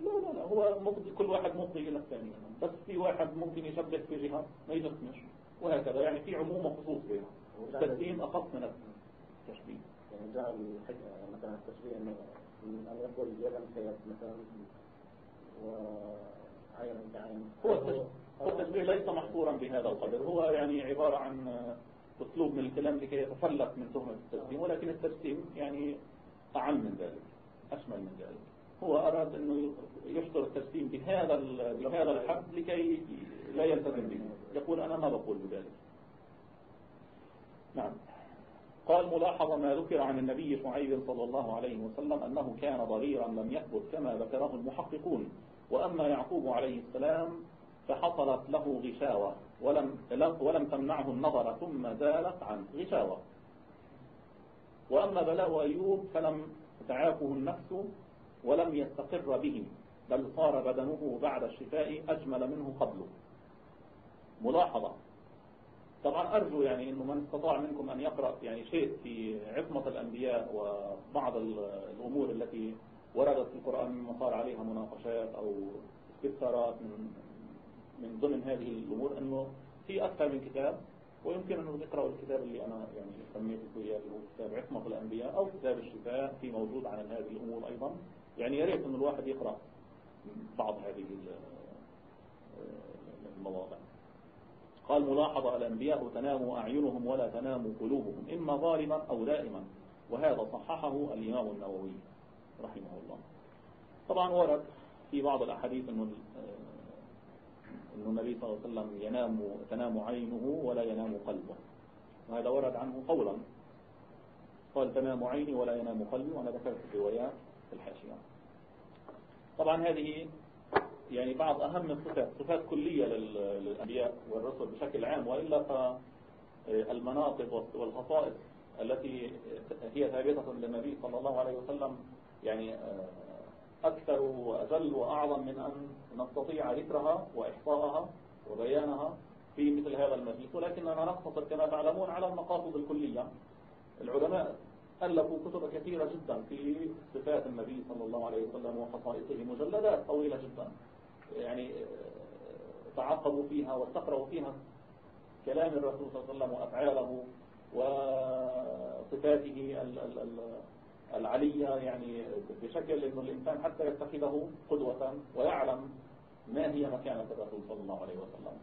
لا لا لا هو مقضي كل واحد مقضي إلى الثاني. بس في واحد ممكن يشبه في جهة ما يجسمش وهكذا. يعني في عموم وخصوص بينها التجسيم أخص من التشبيه. يعني جعل مثلا التشبيه أنه كيد مثلا وعين هو التشبيه ليس محصورا بهذا القدر. هو يعني عبارة عن أسلوب من الكلام لكي يتفلت من تهمة التجسيم ولكن التجسيم يعني أعم من ذلك أشمل من ذلك. هو أراد أنه يشطر التجسيم بهذا بهذا الحد لكي لا يلتزم به. يقول أنا ما بقول بذلك. نعم. قال ملاحظة ما ذكر عن النبي شعيب صلى الله عليه وسلم أنه كان ضريرا لم يثبت كما ذكره المحققون. وأما يعقوب عليه السلام فحصلت له غشاوة ولم, ولم تمنعه النظر ثم زالت عنه غشاوة. وأما بلاء أيوب فلم تعافه النفس ولم يستقر به بل صار بدنه بعد الشفاء أجمل منه قبله. ملاحظة. طبعا أرجو يعني أنه من استطاع منكم أن يقرأ يعني شيء في عصمة الأنبياء وبعض الأمور التي وردت في القرآن مما صار عليها مناقشات أو استفسارات من من ضمن هذه الأمور أنه في أكثر من كتاب ويمكن أنه يقرأوا الكتاب اللي أنا يعني سميته إياه اللي هو كتاب عصمة الأنبياء أو كتاب الشفاء في موجود عن هذه الأمور أيضا. يعني يا ريت أن الواحد يقرأ بعض هذه المواضع. قال ملاحظة الأنبياء تنام أعينهم ولا تنام قلوبهم إما ظالما أو دائما. وهذا صححه الإمام النووي رحمه الله. طبعا ورد في بعض الأحاديث أن النبي صلى الله عليه وسلم ينام تنام عينه ولا ينام قلبه. وهذا ورد عنه قولا. قال تنام عيني ولا ينام قلبي وأنا ذكرت الروايات في الحاشية. طبعا هذه يعني بعض أهم الصفات صفات كلية للأنبياء والرسل بشكل عام وإلا فالمناطق والخصائص التي هي ثابتة للنبي صلى الله عليه وسلم يعني أكثر وأجل وأعظم من أن نستطيع ذكرها وإحصاءها وبيانها في مثل هذا المجلس. ولكننا نقتصر كما تعلمون على المقاصد الكلية. العلماء ألفوا كتب كثيرة جدا في صفات النبي صلى الله عليه وسلم وخصائصه مجلدات طويلة جدا. يعني تعقبوا فيها واستقروا فيها كلام الرسول صلى الله عليه وسلم وأفعاله وصفاته العلية يعني بشكل أنه الإنسان حتى يتخذه قدوة ويعلم ما هي مكانة الرسول صلى الله عليه وسلم.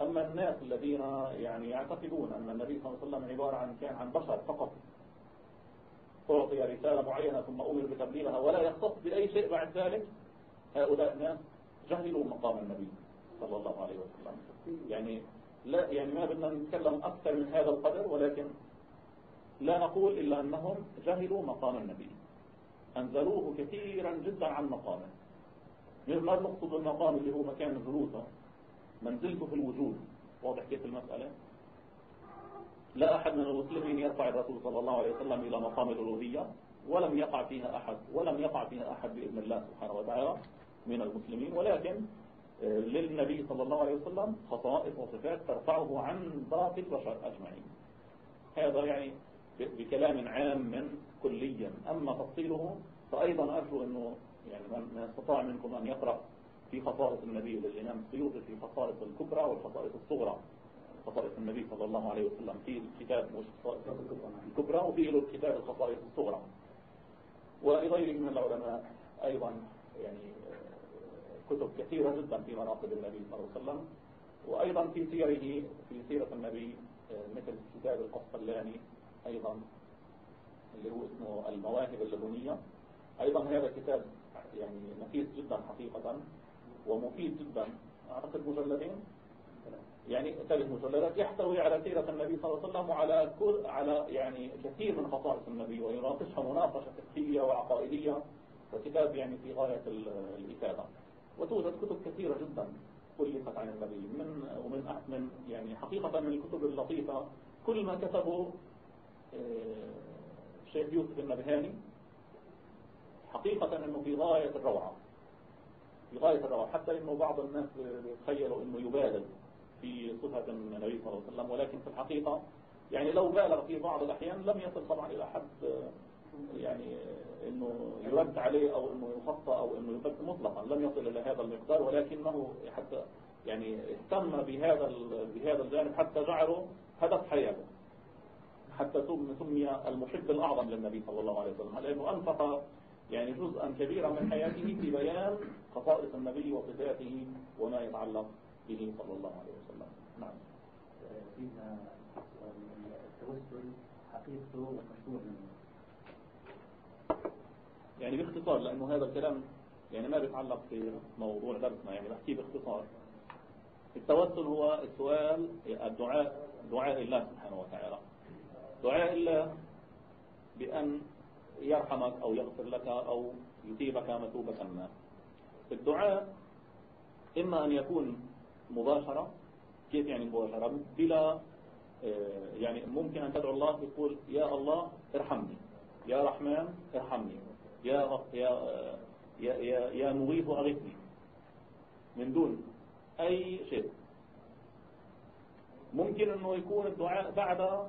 أما الناس الذين يعني يعتقدون أن النبي صلى الله عليه وسلم عبارة عن كان عن بشر فقط أعطي رسالة معينة ثم أمر بتبليغها ولا يختص بأي شيء بعد ذلك هؤلاء الناس جهلوا مقام النبي صلى الله عليه وسلم. يعني لا يعني ما بدنا نتكلم أكثر من هذا القدر ولكن لا نقول إلا أنهم جهلوا مقام النبي. أنزلوه كثيرا جدا عن مقامه. ما نقصد المقام اللي هو مكان جلوسه منزلته في الوجود. واضح كيف المسألة؟ لا أحد من المسلمين يرفع الرسول صلى الله عليه وسلم إلى مقام الألوهية ولم يقع فيها أحد ولم يقع فيها أحد بإذن الله سبحانه وتعالى. من المسلمين ولكن آه، للنبي صلى الله عليه وسلم خصائص وصفات ترفعه عن باقي البشر أجمعين. هذا يعني بكلام عام كليا. أما تفصيله فأيضا أرجو أنه يعني من استطاع منكم أن يقرأ في خصائص النبي للإمام السيوطي في خصائص الكبرى والخصائص الصغرى. خصائص النبي صلى الله عليه وسلم في خصائص الكبرى وفي له كتاب الخصائص الصغرى. ولغيره من العلماء أيضا يعني كتب كثيرة جدا في مناقب النبي صلى الله عليه وسلم وأيضا في سيره في سيرة النبي مثل كتاب القسطلاني أيضا اللي هو اسمه المواهب اللدنية أيضا هذا كتاب يعني نفيس جدا حقيقة ومفيد جدا. أعتقد مجلدين؟ يعني ثلاث مجلدات. يحتوي على سيرة النبي صلى الله عليه وسلم وعلى كل على يعني كثير من خصائص النبي ويناقشها مناقشة فقهية وعقائدية وكتاب يعني في غاية الإفادة. وتوجد كتب كثيرة جدا ألفت عن النبي. من ومن من يعني حقيقة من الكتب اللطيفة كل ما كتبه الشيخ آه، يوسف النبهاني حقيقة إنه في غاية الروعة. في غاية الروعة. حتى إنه بعض الناس يتخيلوا إنه يبالغ في صفة النبي صلى الله عليه وسلم ولكن في الحقيقة يعني لو بالغ في بعض الأحيان لم يصل طبعا إلى حد يعني إنه يرد عليه أو إنه يخطى أو إنه يبد مطلقا لم يصل إلى هذا المقدار ولكنه حتى يعني اهتم بهذا بهذا الجانب حتى جعله هدف حياته. حتى سمي المحب الأعظم للنبي صلى الله عليه وسلم لأنه أنفق يعني جزءا كبيرا من حياته في بيان خصائص النبي وصفاته وما يتعلق به صلى الله عليه وسلم. نعم. فيها التوسل حقيقته ومشهور يعني باختصار لأنه هذا الكلام يعني ما بيتعلق في موضوع درسنا يعني بحكيه باختصار. التوسل هو السؤال الدعاء دعاء الله سبحانه وتعالى. دعاء الله بأن يرحمك أو يغفر لك أو يثيبك مثوبة ما الدعاء إما أن يكون مباشرة كيف يعني مباشرة؟ بلا آه، يعني ممكن أن تدعو الله يقول يا الله ارحمني يا رحمن ارحمني. يا يا يا يا, يا مغيث أغثني. من دون أي شيء. ممكن أنه يكون الدعاء بعد آه،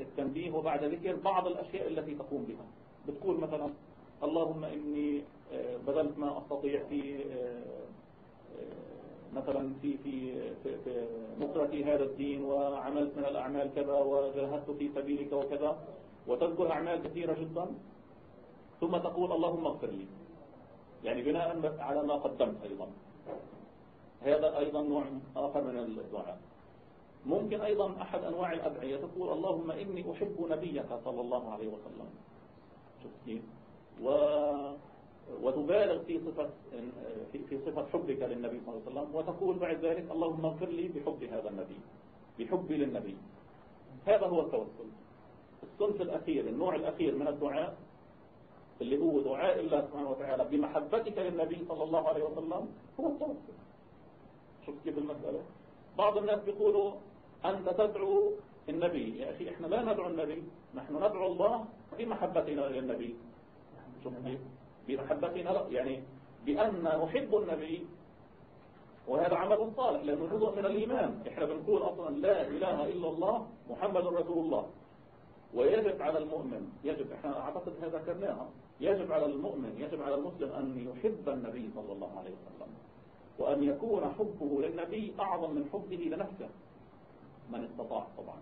التنبيه وبعد ذكر بعض الأشياء التي تقوم بها. بتقول مثلا اللهم إني آه، بذلت ما أستطيع في مثلا في في في, في هذا الدين وعملت من الأعمال كذا وجاهدت في سبيلك وكذا. وتذكر أعمال كثيرة جدا. ثم تقول اللهم اغفر لي. يعني بناء على ما قدمت أيضا. هذا أيضا نوع آخر من الدعاء. ممكن أيضا أحد أنواع الأدعية تقول اللهم إني أحب نبيك صلى الله عليه وسلم. شوف كيف و وتبالغ في صفة في صفة حبك للنبي صلى الله عليه وسلم وتقول بعد ذلك اللهم اغفر لي بحب هذا النبي بحبي للنبي. هذا هو التوسل. الصنف الأخير النوع الأخير من الدعاء اللي هو دعاء الله سبحانه وتعالى بمحبتك للنبي صلى الله عليه وسلم هو التوسل شوف كيف المسألة؟ بعض الناس بيقولوا أنت تدعو النبي يا أخي إحنا لا ندعو النبي نحن ندعو الله بمحبتنا للنبي. شوف كيف؟ بمحبتنا يعني بأن نحب النبي. وهذا عمل صالح لأنه جزء من الإيمان. إحنا بنقول أصلا لا إله إلا الله محمد رسول الله. ويجب على المؤمن يجب إحنا أعتقد هذا ذكرناها يجب على المؤمن يجب على المسلم أن يحب النبي صلى الله عليه وسلم وأن يكون حبه للنبي أعظم من حبه لنفسه. من استطاع طبعا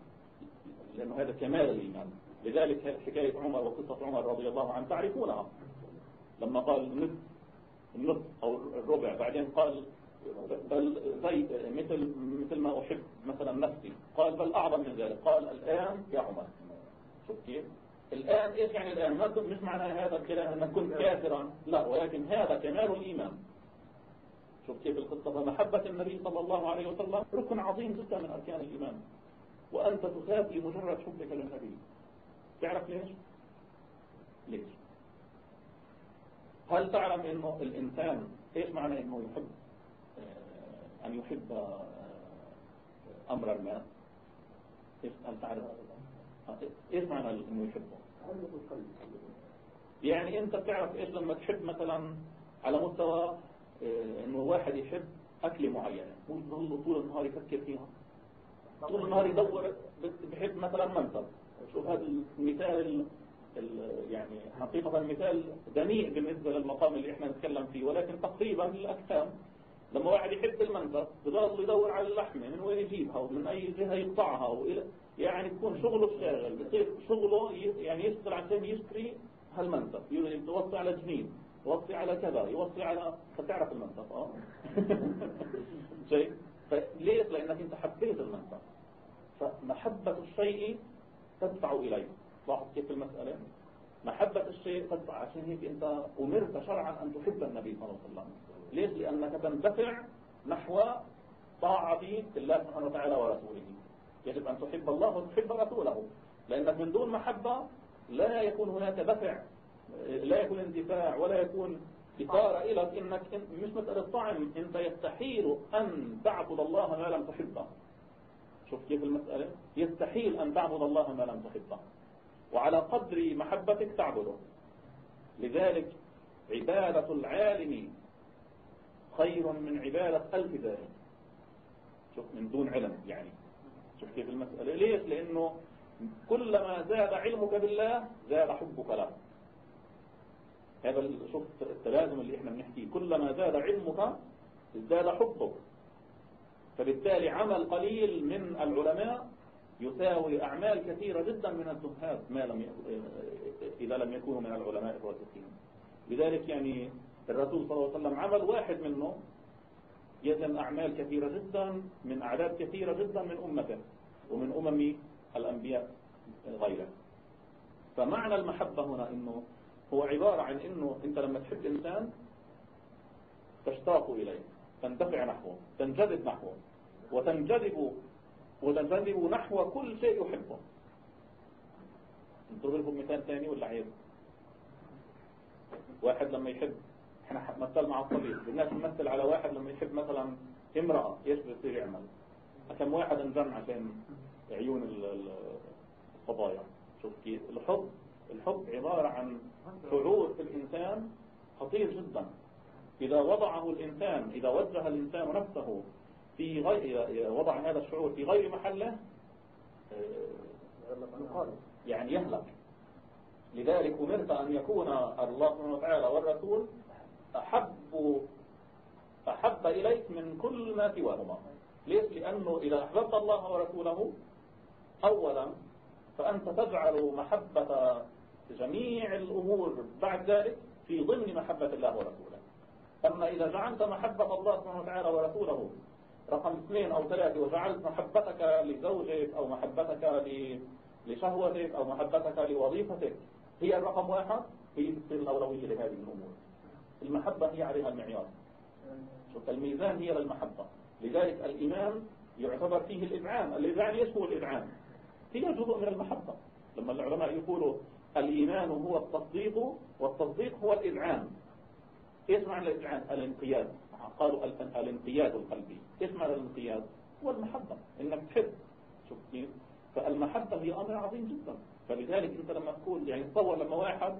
لأنه هذا كمال الإيمان. لذلك حكاية عمر وقصة عمر رضي الله عنه تعرفونها. لما قال النصف النصف أو الربع بعدين قال بل زي مثل مثل ما أحب مثلا نفسي. قال بل أعظم من ذلك. قال الآن يا عمر. كيف الآن إيش يعني الآن؟ ما مش معنى هذا الكلام أنك كنت كافرا. لا ولكن هذا كمال الإيمان. شوف كيف القصة. فمحبة النبي صلى الله عليه وسلم ركن عظيم جدا من أركان الإيمان. وأنت تخاف لمجرد حبك للنبي. تعرف ليش؟ ليش؟ هل تعلم إنه الإنسان إيش معنى إنه يحب؟ آه، أن يحب آه، أمر ما؟ هل تعرف؟ إيش معنى إنه يحبه؟ يعني أنت بتعرف إيش لما تحب مثلا على مستوى إنه واحد يحب اكله معينة. مش ظل طول النهار يفكر فيها. طول النهار يدور بحب مثلا منصب شوف هذا المثال يعني حقيقة مثال دنيء بالنسبة للمقام اللي إحنا نتكلم فيه ولكن تقريبا للأكثام لما واحد يحب المنطق بضل يدور على اللحمة من وين يجيبها ومن أي جهة يقطعها وإلى يعني يكون شغله شاغل بصير شغله يعني يشتغل عشان يشتري هالمنطق يوصي على جنين يوصي على كذا يوصي على فتعرف المنطق آه؟ شيء؟ فليش؟ لأنك أنت حبيت المنطق فمحبة الشيء تدفع إليه. لاحظ كيف المسألة؟ محبة الشيء قد عشان هيك أنت أمرت شرعا أن تحب النبي صلى الله عليه وسلم. ليش؟ لأنك تندفع نحو طاعة الله سبحانه وتعالى ورسوله. يجب أن تحب الله وتحب رسوله. لأنك من دون محبة لا يكون هناك دفع لا يكون اندفاع ولا يكون إثارة إلى إنك مش مسألة طعم أنت يستحيل أن تعبد الله ما لم تحبه. شوف كيف المسألة؟ يستحيل أن تعبد الله ما لم تحبه. وعلى قدر محبتك تعبده. لذلك عبادة العالم خير من عبادة ألف ذلك. شوف من دون علم يعني. شوف كيف المسألة. ليش؟ لأنه كلما زاد علمك بالله زاد حبك له. هذا شوف التلازم اللي إحنا بنحكيه. كلما زاد علمك ازداد حبك. فبالتالي عمل قليل من العلماء يساوي أعمال كثيرة جدا من الزهاد ما لم إذا لم يكونوا من العلماء الراسخين لذلك يعني الرسول صلى الله عليه وسلم عمل واحد منه يزن أعمال كثيرة جدا من أعداد كثيرة جدا من أمته ومن أمم الأنبياء غيره. فمعنى المحبة هنا إنه هو عبارة عن إنه أنت لما تحب إنسان تشتاق إليه تندفع نحوه تنجذب نحوه وتنجذب وتنجذب نحو كل شيء يحبه. نضرب لكم مثال ثاني ولا عيب؟ واحد لما يحب إحنا مثل مع الطبيب. بدناش نمثل على واحد لما يحب مثلا امرأة إيش بيصير يعمل كم واحد انجن عشان عيون ال- ال- الصبايا شوف كيف الحب الحب عبارة عن شعور في الإنسان خطير جدا. إذا وضعه الإنسان إذا وجه الإنسان نفسه في غير وضع هذا الشعور في غير محله يعني يهلك. لذلك أمرت أن يكون الله سبحانه وتعالى والرسول أحب أحب إليك من كل ما سواهما. ليش؟ لأنه إذا أحببت الله ورسوله أولا فأنت تجعل محبة جميع الأمور بعد ذلك في ضمن محبة الله ورسوله. أما إذا جعلت محبة الله سبحانه وتعالى ورسوله رقم اثنين أو ثلاثة وجعلت محبتك لزوجك أو محبتك لشهوتك أو محبتك لوظيفتك هي الرقم واحد تصير الأولوية لهذه الأمور. المحبة هي عليها المعيار. شوف الميزان هي للمحبة. لذلك الإيمان يعتبر فيه الإذعان الإذعان هو الإذعان هي جزء من المحبة. لما العلماء يقولوا الإيمان هو التصديق والتصديق هو الإذعان إيش معنى الإذعان الانقياد. قالوا ال- الانقياد القلبي. إيش معنى الانقياد؟ هو المحبة. إنك تحب. شوف فالمحبة هي أمر عظيم جدا. فلذلك أنت لما تقول يعني تصور لما واحد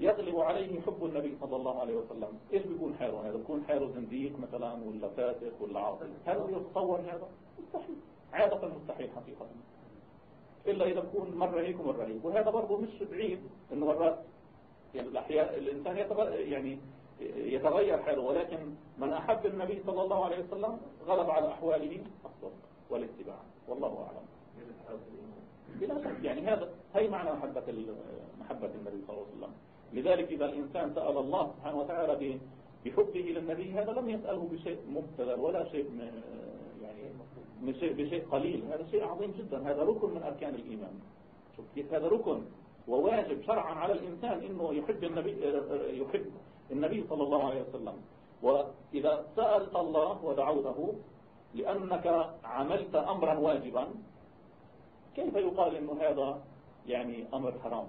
يغلب عليه حب النبي صلى الله عليه وسلم. إيش بيكون حاله هذا بيكون حاله زنديق مثلا ولا فاسق ولا عاصي هل يتصور هذا؟ مستحيل. عادة مستحيل حقيقة. إلا إذا بكون مرة هيك ومرة هيك. وهذا برضه مش بعيد إنه مرات يعني الأحياء الإنسان يعني يتغير حاله ولكن من أحب النبي صلى الله عليه وسلم غلب على أحواله الصدق والاتباع. والله أعلم. بلا شك. يعني هذا هي معنى محبة محبة النبي صلى الله عليه وسلم. لذلك إذا الإنسان سأل الله سبحانه وتعالى بحبه للنبي هذا لم يسأله بشيء مبتذل ولا شيء يعني بشيء, بشيء قليل. هذا شيء عظيم جدا. هذا ركن من أركان الإيمان. شوف كيف هذا ركن. وواجب شرعا على الإنسان إنه يحب النبي يحب النبي صلى الله عليه وسلم. وإذا سألت الله ودعوته لأنك عملت أمرا واجبا كيف يقال إنه هذا يعني أمر حرام؟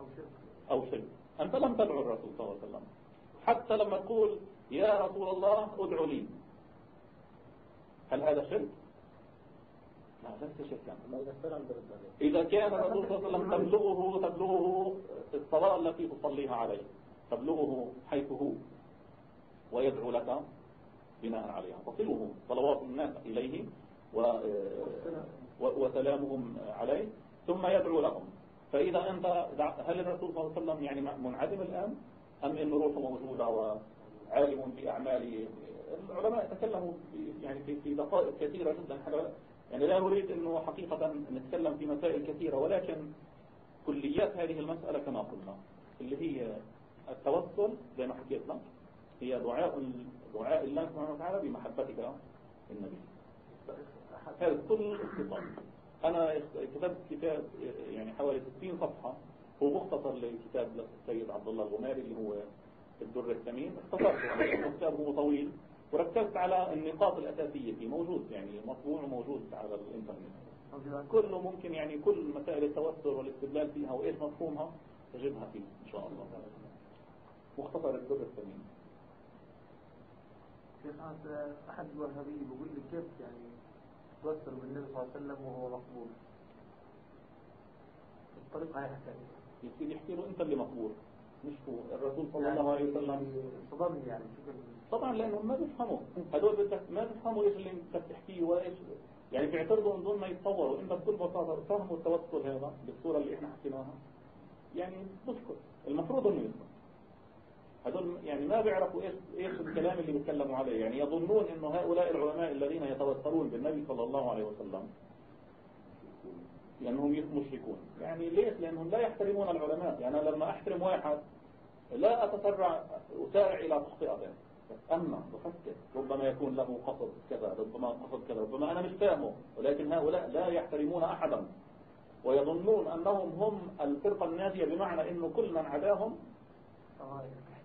أو شرك. أو شرك. أنت لم تدعو الرسول صلى الله عليه وسلم. حتى لما تقول يا رسول الله ادعو لي. هل هذا شرك؟ لا ليس شركا. إذا كان الرسول صلى الله عليه وسلم تبلغه تبلغه الصلاة التي تصليها عليه تبلغه حيث هو ويدعو لك بناء عليها. تصله صلوات الناس إليه و و- وسلامهم عليه ثم يدعو لهم. فإذا أنت هل الرسول صلى الله عليه وسلم يعني منعدم الآن؟ أم إن روحه موجودة وعالم بأعماله العلماء تكلموا يعني في في دقائق كثيرة جدا. يعني لا نريد أنه حقيقة نتكلم في مسائل كثيرة ولكن كليات هذه المسألة كما قلنا اللي هي التوسل زي ما حكيت لك هي دعاء دعاء الله سبحانه وتعالى بمحبتك النبي هذا كل اختصار أنا كتبت كتاب يعني حوالي 60 صفحة. هو مختصر لكتاب السيد عبد الله الغماري اللي هو الدر الثمين. اختصرته. لأنه كتاب هو طويل. وركزت على النقاط الأساسية فيه. موجود يعني مطبوع وموجود على الإنترنت. كله ممكن يعني كل مسائل التوسل والاستدلال فيها وإيش مفهومها تجدها فيه إن شاء الله. مختصر الدر الثمين. كيف أحد الوهابي بيقول لي كيف يعني توسل بالنبي صلى الله عليه وسلم وهو مقبول. الطريقة هي حكاية يصير يحكي له أنت اللي مقبول مش هو الرسول صلى الله عليه وسلم. صدمني يعني طبعا لأنهم ما بيفهموا. هدول بدك ما بيفهموا إيش اللي أنت بتحكيه ولا إيش يعني بيعترضوا من دون ما يتصوروا. إنت بكل بساطة فهموا التوسل هذا بالصورة اللي إحنا حكيناها. يعني بسكت المفروض إنه يسكت هدول يعني ما بيعرفوا إيش إيش الكلام اللي بيتكلموا عليه. يعني يظنون إنه هؤلاء العلماء الذين يتوسلون بالنبي صلى الله عليه وسلم لأنهم مشركون. يعني ليش؟ لأنهم لا يحترمون العلماء. يعني أنا لما أحترم واحد لا أتسرع أسارع إلى تخطئته أما بفكر ربما يكون له قصد كذا ربما قصد كذا ربما أنا مش فاهمه. ولكن هؤلاء لا يحترمون أحدا. ويظنون أنهم هم الفرقة الناجية بمعنى أنه كل من عداهم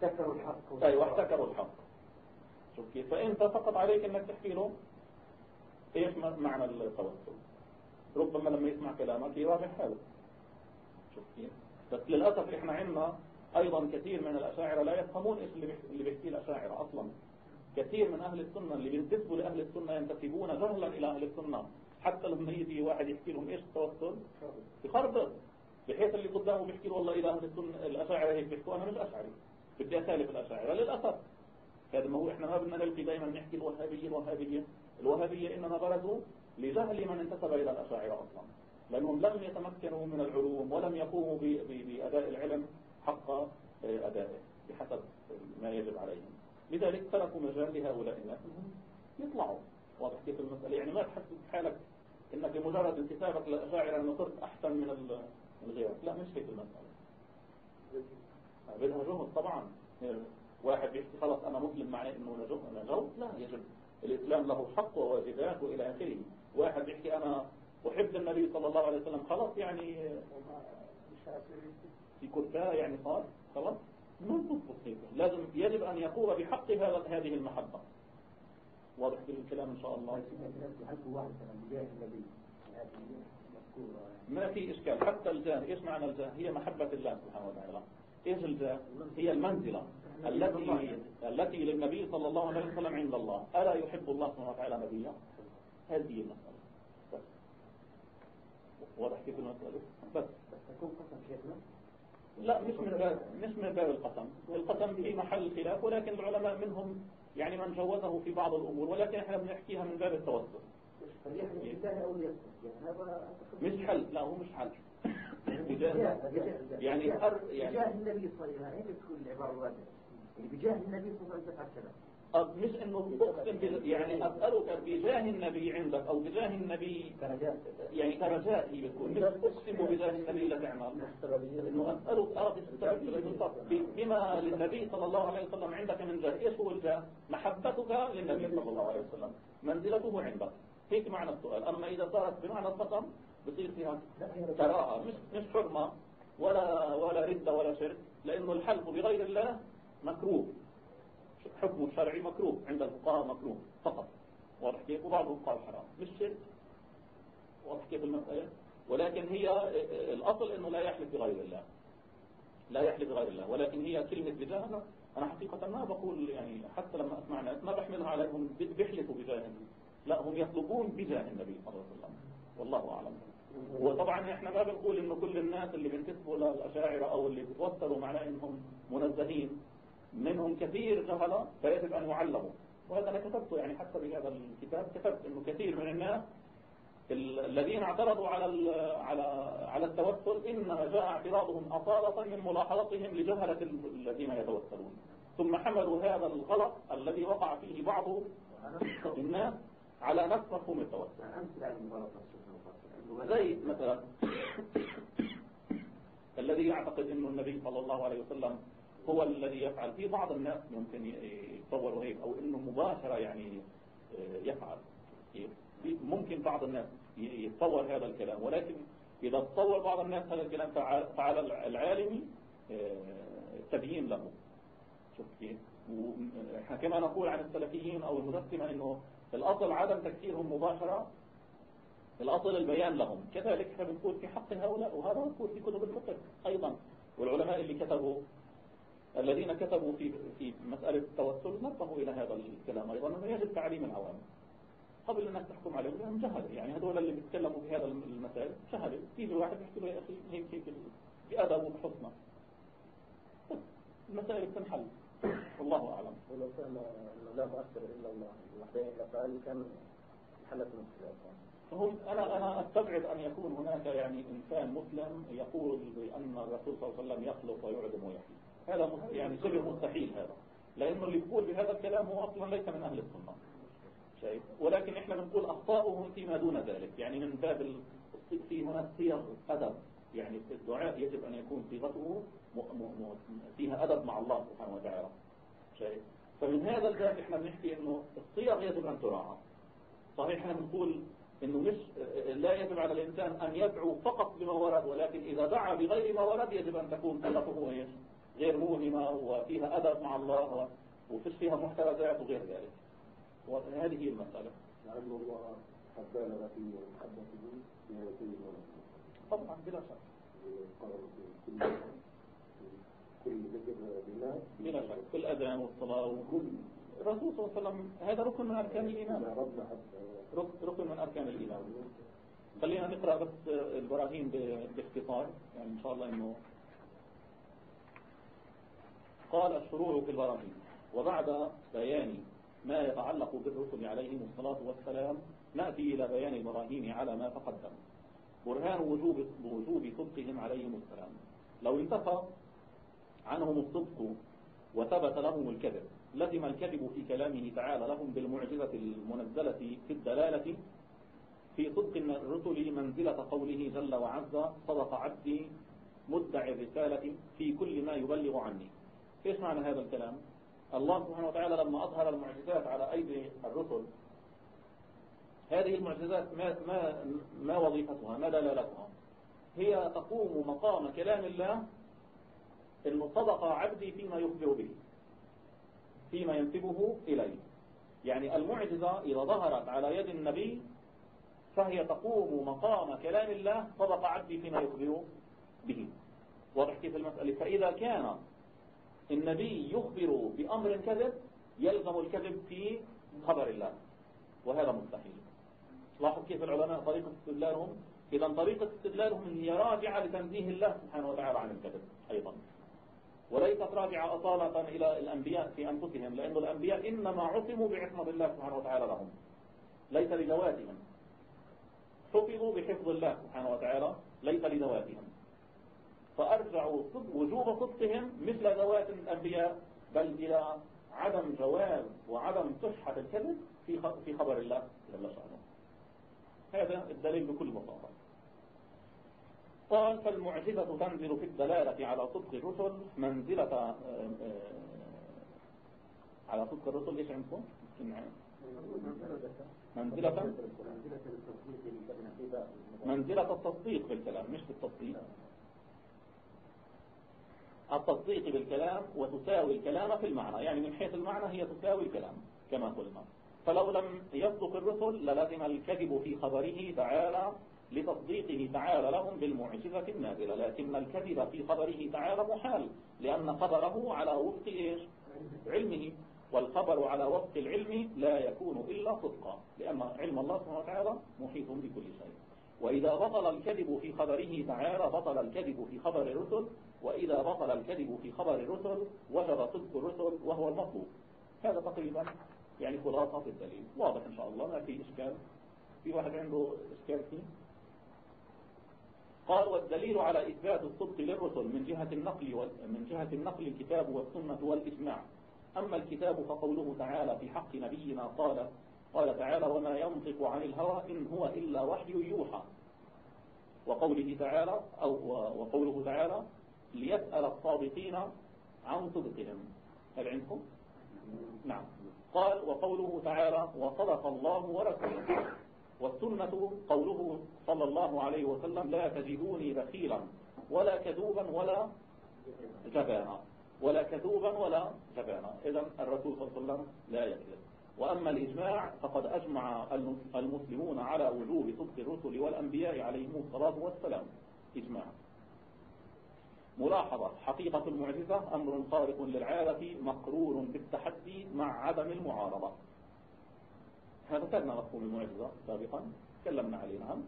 احتكروا الحق. أي واحتكروا الحق. شوف كيف. فأنت فقط عليك أنك تحكي له إيش معنى التوسل ربما لما يسمع كلامك يراجع حاله شوف كيف. بس للأسف إحنا عندنا أيضا كثير من الأشاعرة لا يفهمون إيش اللي بيحكيه الأشاعرة أصلا. كثير من أهل السنة اللي بينتسبوا لأهل السنة ينتسبون جهلا إلى أهل السنة. حتى لما يجي واحد يحكي لهم إيش التوسل يخربط. بحيث اللي قدامه بيحكي له والله إذا أهل السنة الأشاعرة هيك بيحكوا أنا مش أشعري. بدي أخالف الأشاعرة للأسف هذا ما هو إحنا ما بدنا نلقي دائما نحكي الوهابية الوهابية الوهابية إنما برزوا لجهل من انتسب إلى الأشاعرة أصلا لأنهم لم يتمكنوا من العلوم ولم يقوموا بأداء العلم حق آه، أدائه بحسب ما يجب عليهم. لذلك تركوا مجال لهؤلاء الناس يطلعوا. واضح كيف المسألة؟ يعني ما تحس بحالك إنك بمجرد انتسابك للأشاعرة إنه صرت أحسن من الغير لا مش هيك المسألة. بدها جهد طبعا. واحد بيحكي خلص أنا مسلم معناه إنه نجوت لا يجب. الإسلام له حق وواجبات والى آخره. واحد بيحكي أنا أحب النبي صلى الله عليه وسلم خلاص يعني في كركاه يعني صار خلاص. ما تضبط هيك لازم يجب أن يقوم بحق هذه المحبة. واضح بالكلام إن شاء الله. ما في إشكال. حتى الجاه إيش معنى الجاه هي محبة الله سبحانه وتعالى. الجاه هي المنزلة التي التي للنبي صلى الله عليه وسلم عند الله. ألا يحب الله سبحانه وتعالى نبيه؟ هذه المسألة. بس. واضح كيف المسألة؟ بس. تكون قسم شيخنا لا؟ مش من باب مش من باب القسم. القسم في محل خلاف ولكن العلماء منهم يعني من جوزه في بعض الأمور ولكن إحنا بنحكيها من باب التوسط مش حل. لا هو مش حل. يعني يعني بجاه النبي صلى الله عليه وسلم تكون العبارة يعني بجاه النبي صلى الله عليه وسلم مش إنه اقسم يعني أسألك بجاه النبي عندك أو بجاه النبي كرجاء يعني كرجاء هي بتكون. مش أقسم بجاه النبي لا تعمل إنه أسألك ارى بما للنبي صلى الله عليه وسلم عندك من جاه إيش هو الجاه محبتك للنبي صلى الله عليه وسلم منزلته عندك. هيك معنى السؤال. أما إذا صارت بمعنى القسم بصير فيها كراهه مش مش حرمة ولا ولا ردة ولا شرك لأنه الحلف بغير الله مكروه. حكم الشرعي مكروه. عند الفقهاء مكروه. فقط. واضح كيف؟ وبعضهم قال حرام مش شرك. واضح كيف المسألة ولكن هي الأصل أنه لا يحلف بغير الله. لا يحلف بغير الله. ولكن هي كلمة بجاه أنا حقيقة ما بقول يعني حتى لما أسمع ناس ما بحملها عليهم بيحلفوا بجاه النبي. لا هم يطلبون بجاه النبي صلى الله عليه وسلم. والله أعلم. وطبعا إحنا ما بنقول إنه كل الناس اللي بينتسبوا للأشاعرة أو اللي بتوصلوا معناه إنهم منزهين. منهم كثير جهلة فيجب أن يعلموا. وهذا أنا كتبته يعني حتى بهذا الكتاب كتبت أنه كثير من الناس الذين اعترضوا على على على التوسل إنما جاء اعتراضهم أصالة من ملاحظتهم لجهلة الذين يتوسلون ثم حملوا هذا الغلط الذي وقع فيه بعض الناس على نفس مفهوم التوسل زي مثلا الذي يعتقد أنه النبي صلى الله عليه وسلم هو الذي يفعل. في بعض الناس ممكن يتصوروا هيك أو إنه مباشرة يعني آه، يفعل. ممكن بعض الناس يتصور هذا الكلام. ولكن إذا تصور بعض الناس هذا الكلام فعلى العالم آه، له. شوف كيف. ونحن كما نقول عن السلفيين أو المجسمة إنه الأصل عدم تكفيرهم مباشرة الأصل البيان لهم. كذلك بنقول في حق هؤلاء وهذا مذكور في كتب الفقه أيضا. والعلماء اللي كتبوا الذين كتبوا في في مسألة التوسل نبهوا إلى هذا الكلام أيضا. أنه يجب تعليم العوام. قبل أنك تحكم عليهم لأنهم جهل يعني هذول اللي بيتكلموا في هذا المسائل جهل تيجي واحد يحكي له يا أخي هيك هيك بأدب وبحسنى المسائل بتنحل. والله أعلم. ولو كان لا مؤثر إلا الله وحدين الأفعال كان حلت المشكلة فهم أنا أنا أستبعد أن يكون هناك يعني إنسان مسلم يقول بأن الرسول صلى الله عليه وسلم يخلق ويعدم ويحيي. هذا يعني شبه مستحيل هذا. لأنه اللي بيقول بهذا الكلام هو أصلا ليس من أهل السنة. شايف؟ ولكن إحنا بنقول أخطاؤهم فيما دون ذلك. يعني من باب في هناك صيغ أدب. يعني الدعاء يجب أن يكون صيغته فيها أدب مع الله سبحانه وتعالى. شايف؟ فمن هذا الباب إحنا بنحكي إنه الصيغ يجب أن تراعى. صحيح إحنا بنقول إنه مش لا يجب على الإنسان أن يدعو فقط بما ورد ولكن إذا دعا بغير ما ورد يجب أن تكون صيغته إيش غير موهمة وفيها أدب مع الله وفيش فيها محترزات وغير ذلك. وهذه هي المسألة. لعل الله قد بالغ في محبته بهذه طبعا بلا شك. كل ذكر بالله بلا شك. في الأذان والصلاة وكل الرسول صلى الله عليه وسلم هذا ركن من أركان الإيمان. ركن من أركان الإيمان. خلينا نقرأ بس البراهين باختصار يعني إن شاء الله إنه قال الشروع في البراهين. وبعد بيان ما يتعلق بالرسل عليهم الصلاة والسلام نأتي إلى بيان البراهين على ما تقدم. برهان وجوب وجوب صدقهم عليهم السلام. لو انتفى عنهم الصدق وثبت لهم الكذب لزم الكذب في كلامه تعالى لهم بالمعجزة المنزلة في الدلالة في صدق الرسل منزلة قوله جل وعز صدق عبدي مدعي الرسالة في كل ما يبلغ عني. إيش معنى هذا الكلام؟ الله سبحانه وتعالى لما أظهر المعجزات على أيدي الرسل هذه المعجزات ما, ما, ما وظيفتها ما دلالتها؟ هي تقوم مقام كلام الله إنه صدق عبدي فيما يخبر به. فيما ينسبه إليه. يعني المعجزة إذا ظهرت على يد النبي فهي تقوم مقام كلام الله صدق عبدي فيما يخبر به. واضح كيف المسألة؟ فإذا كان النبي يخبر بأمر كذب يلزم الكذب في خبر الله. وهذا مستحيل. لاحظ كيف العلماء طريقة استدلالهم؟ إذا طريقة استدلالهم هي راجعة لتنزيه الله سبحانه وتعالى عن الكذب أيضا. وليست راجعة أصالة إلى الأنبياء في أنفسهم لأن الأنبياء إنما عصموا بعصمة الله سبحانه وتعالى لهم ليس لذواتهم حفظوا بحفظ الله سبحانه وتعالى ليس لذواتهم فأرجعوا وجوب صدقهم مثل ذوات الأنبياء بل إلى عدم جواز وعدم صحة الكذب في في خبر الله جل شأنه. هذا الدليل بكل بساطة. قال فالمعجزة تنزل في الدلالة على صدق الرسل منزلة آه، آه، على صدق الرسل إيش عندكم؟ منزلة منزلة التصديق بالكلام مش بالتصديق التصديق بالكلام وتساوي الكلام في المعنى يعني من حيث المعنى هي تساوي الكلام كما قلنا فلو لم يصدق الرسل للزم الكذب في خبره تعالى لتصديقه تعالى لهم بالمعجزة النازلة لكن الكذب في خبره تعالى محال لأن خبره على وفق إيش؟ علمه والخبر على وفق العلم لا يكون إلا صدقا لأن علم الله سبحانه وتعالى محيط بكل شيء. وإذا بطل الكذب في خبره تعالى بطل الكذب في خبر الرسل وإذا بطل الكذب في خبر الرسل وجب صدق الرسل وهو المطلوب. هذا تقريبا يعني خلاصة الدليل. واضح إن شاء الله ما في إشكال. في واحد عنده إشكال فيه؟ قال والدليل على إثبات الصدق للرسل من جهة النقل. من جهة النقل الكتاب والسنة والإجماع أما الكتاب فقوله تعالى في حق نبينا قال قال تعالى وما ينطق عن الهوى إن هو إلا وحي يوحى وقوله تعالى أو وقوله تعالى ليسأل الصادقين عن صدقهم هل عندكم؟ نعم قال وقوله تعالى وصدق الله ورسوله والسنة قوله صلى الله عليه وسلم لا تجدوني بخيلا ولا كذوبا ولا جبانا. ولا كذوبا ولا جبانا. إذا الرسول صلى الله عليه وسلم لا يكذب وأما الإجماع فقد أجمع المسلمون على وجوب صدق الرسل والأنبياء عليهم الصلاة والسلام. إجماع. ملاحظة. حقيقة المعجزة أمر خارق للعادة مقرور بالتحدي مع عدم المعارضة. هذا كان مفهوم المعجزة سابقا. تكلمنا عليه نعم.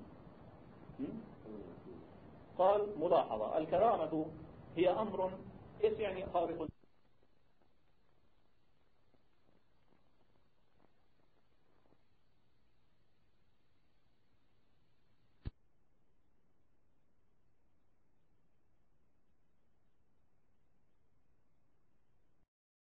قال ملاحظة. الكرامة هي أمر إيش يعني؟ خارق.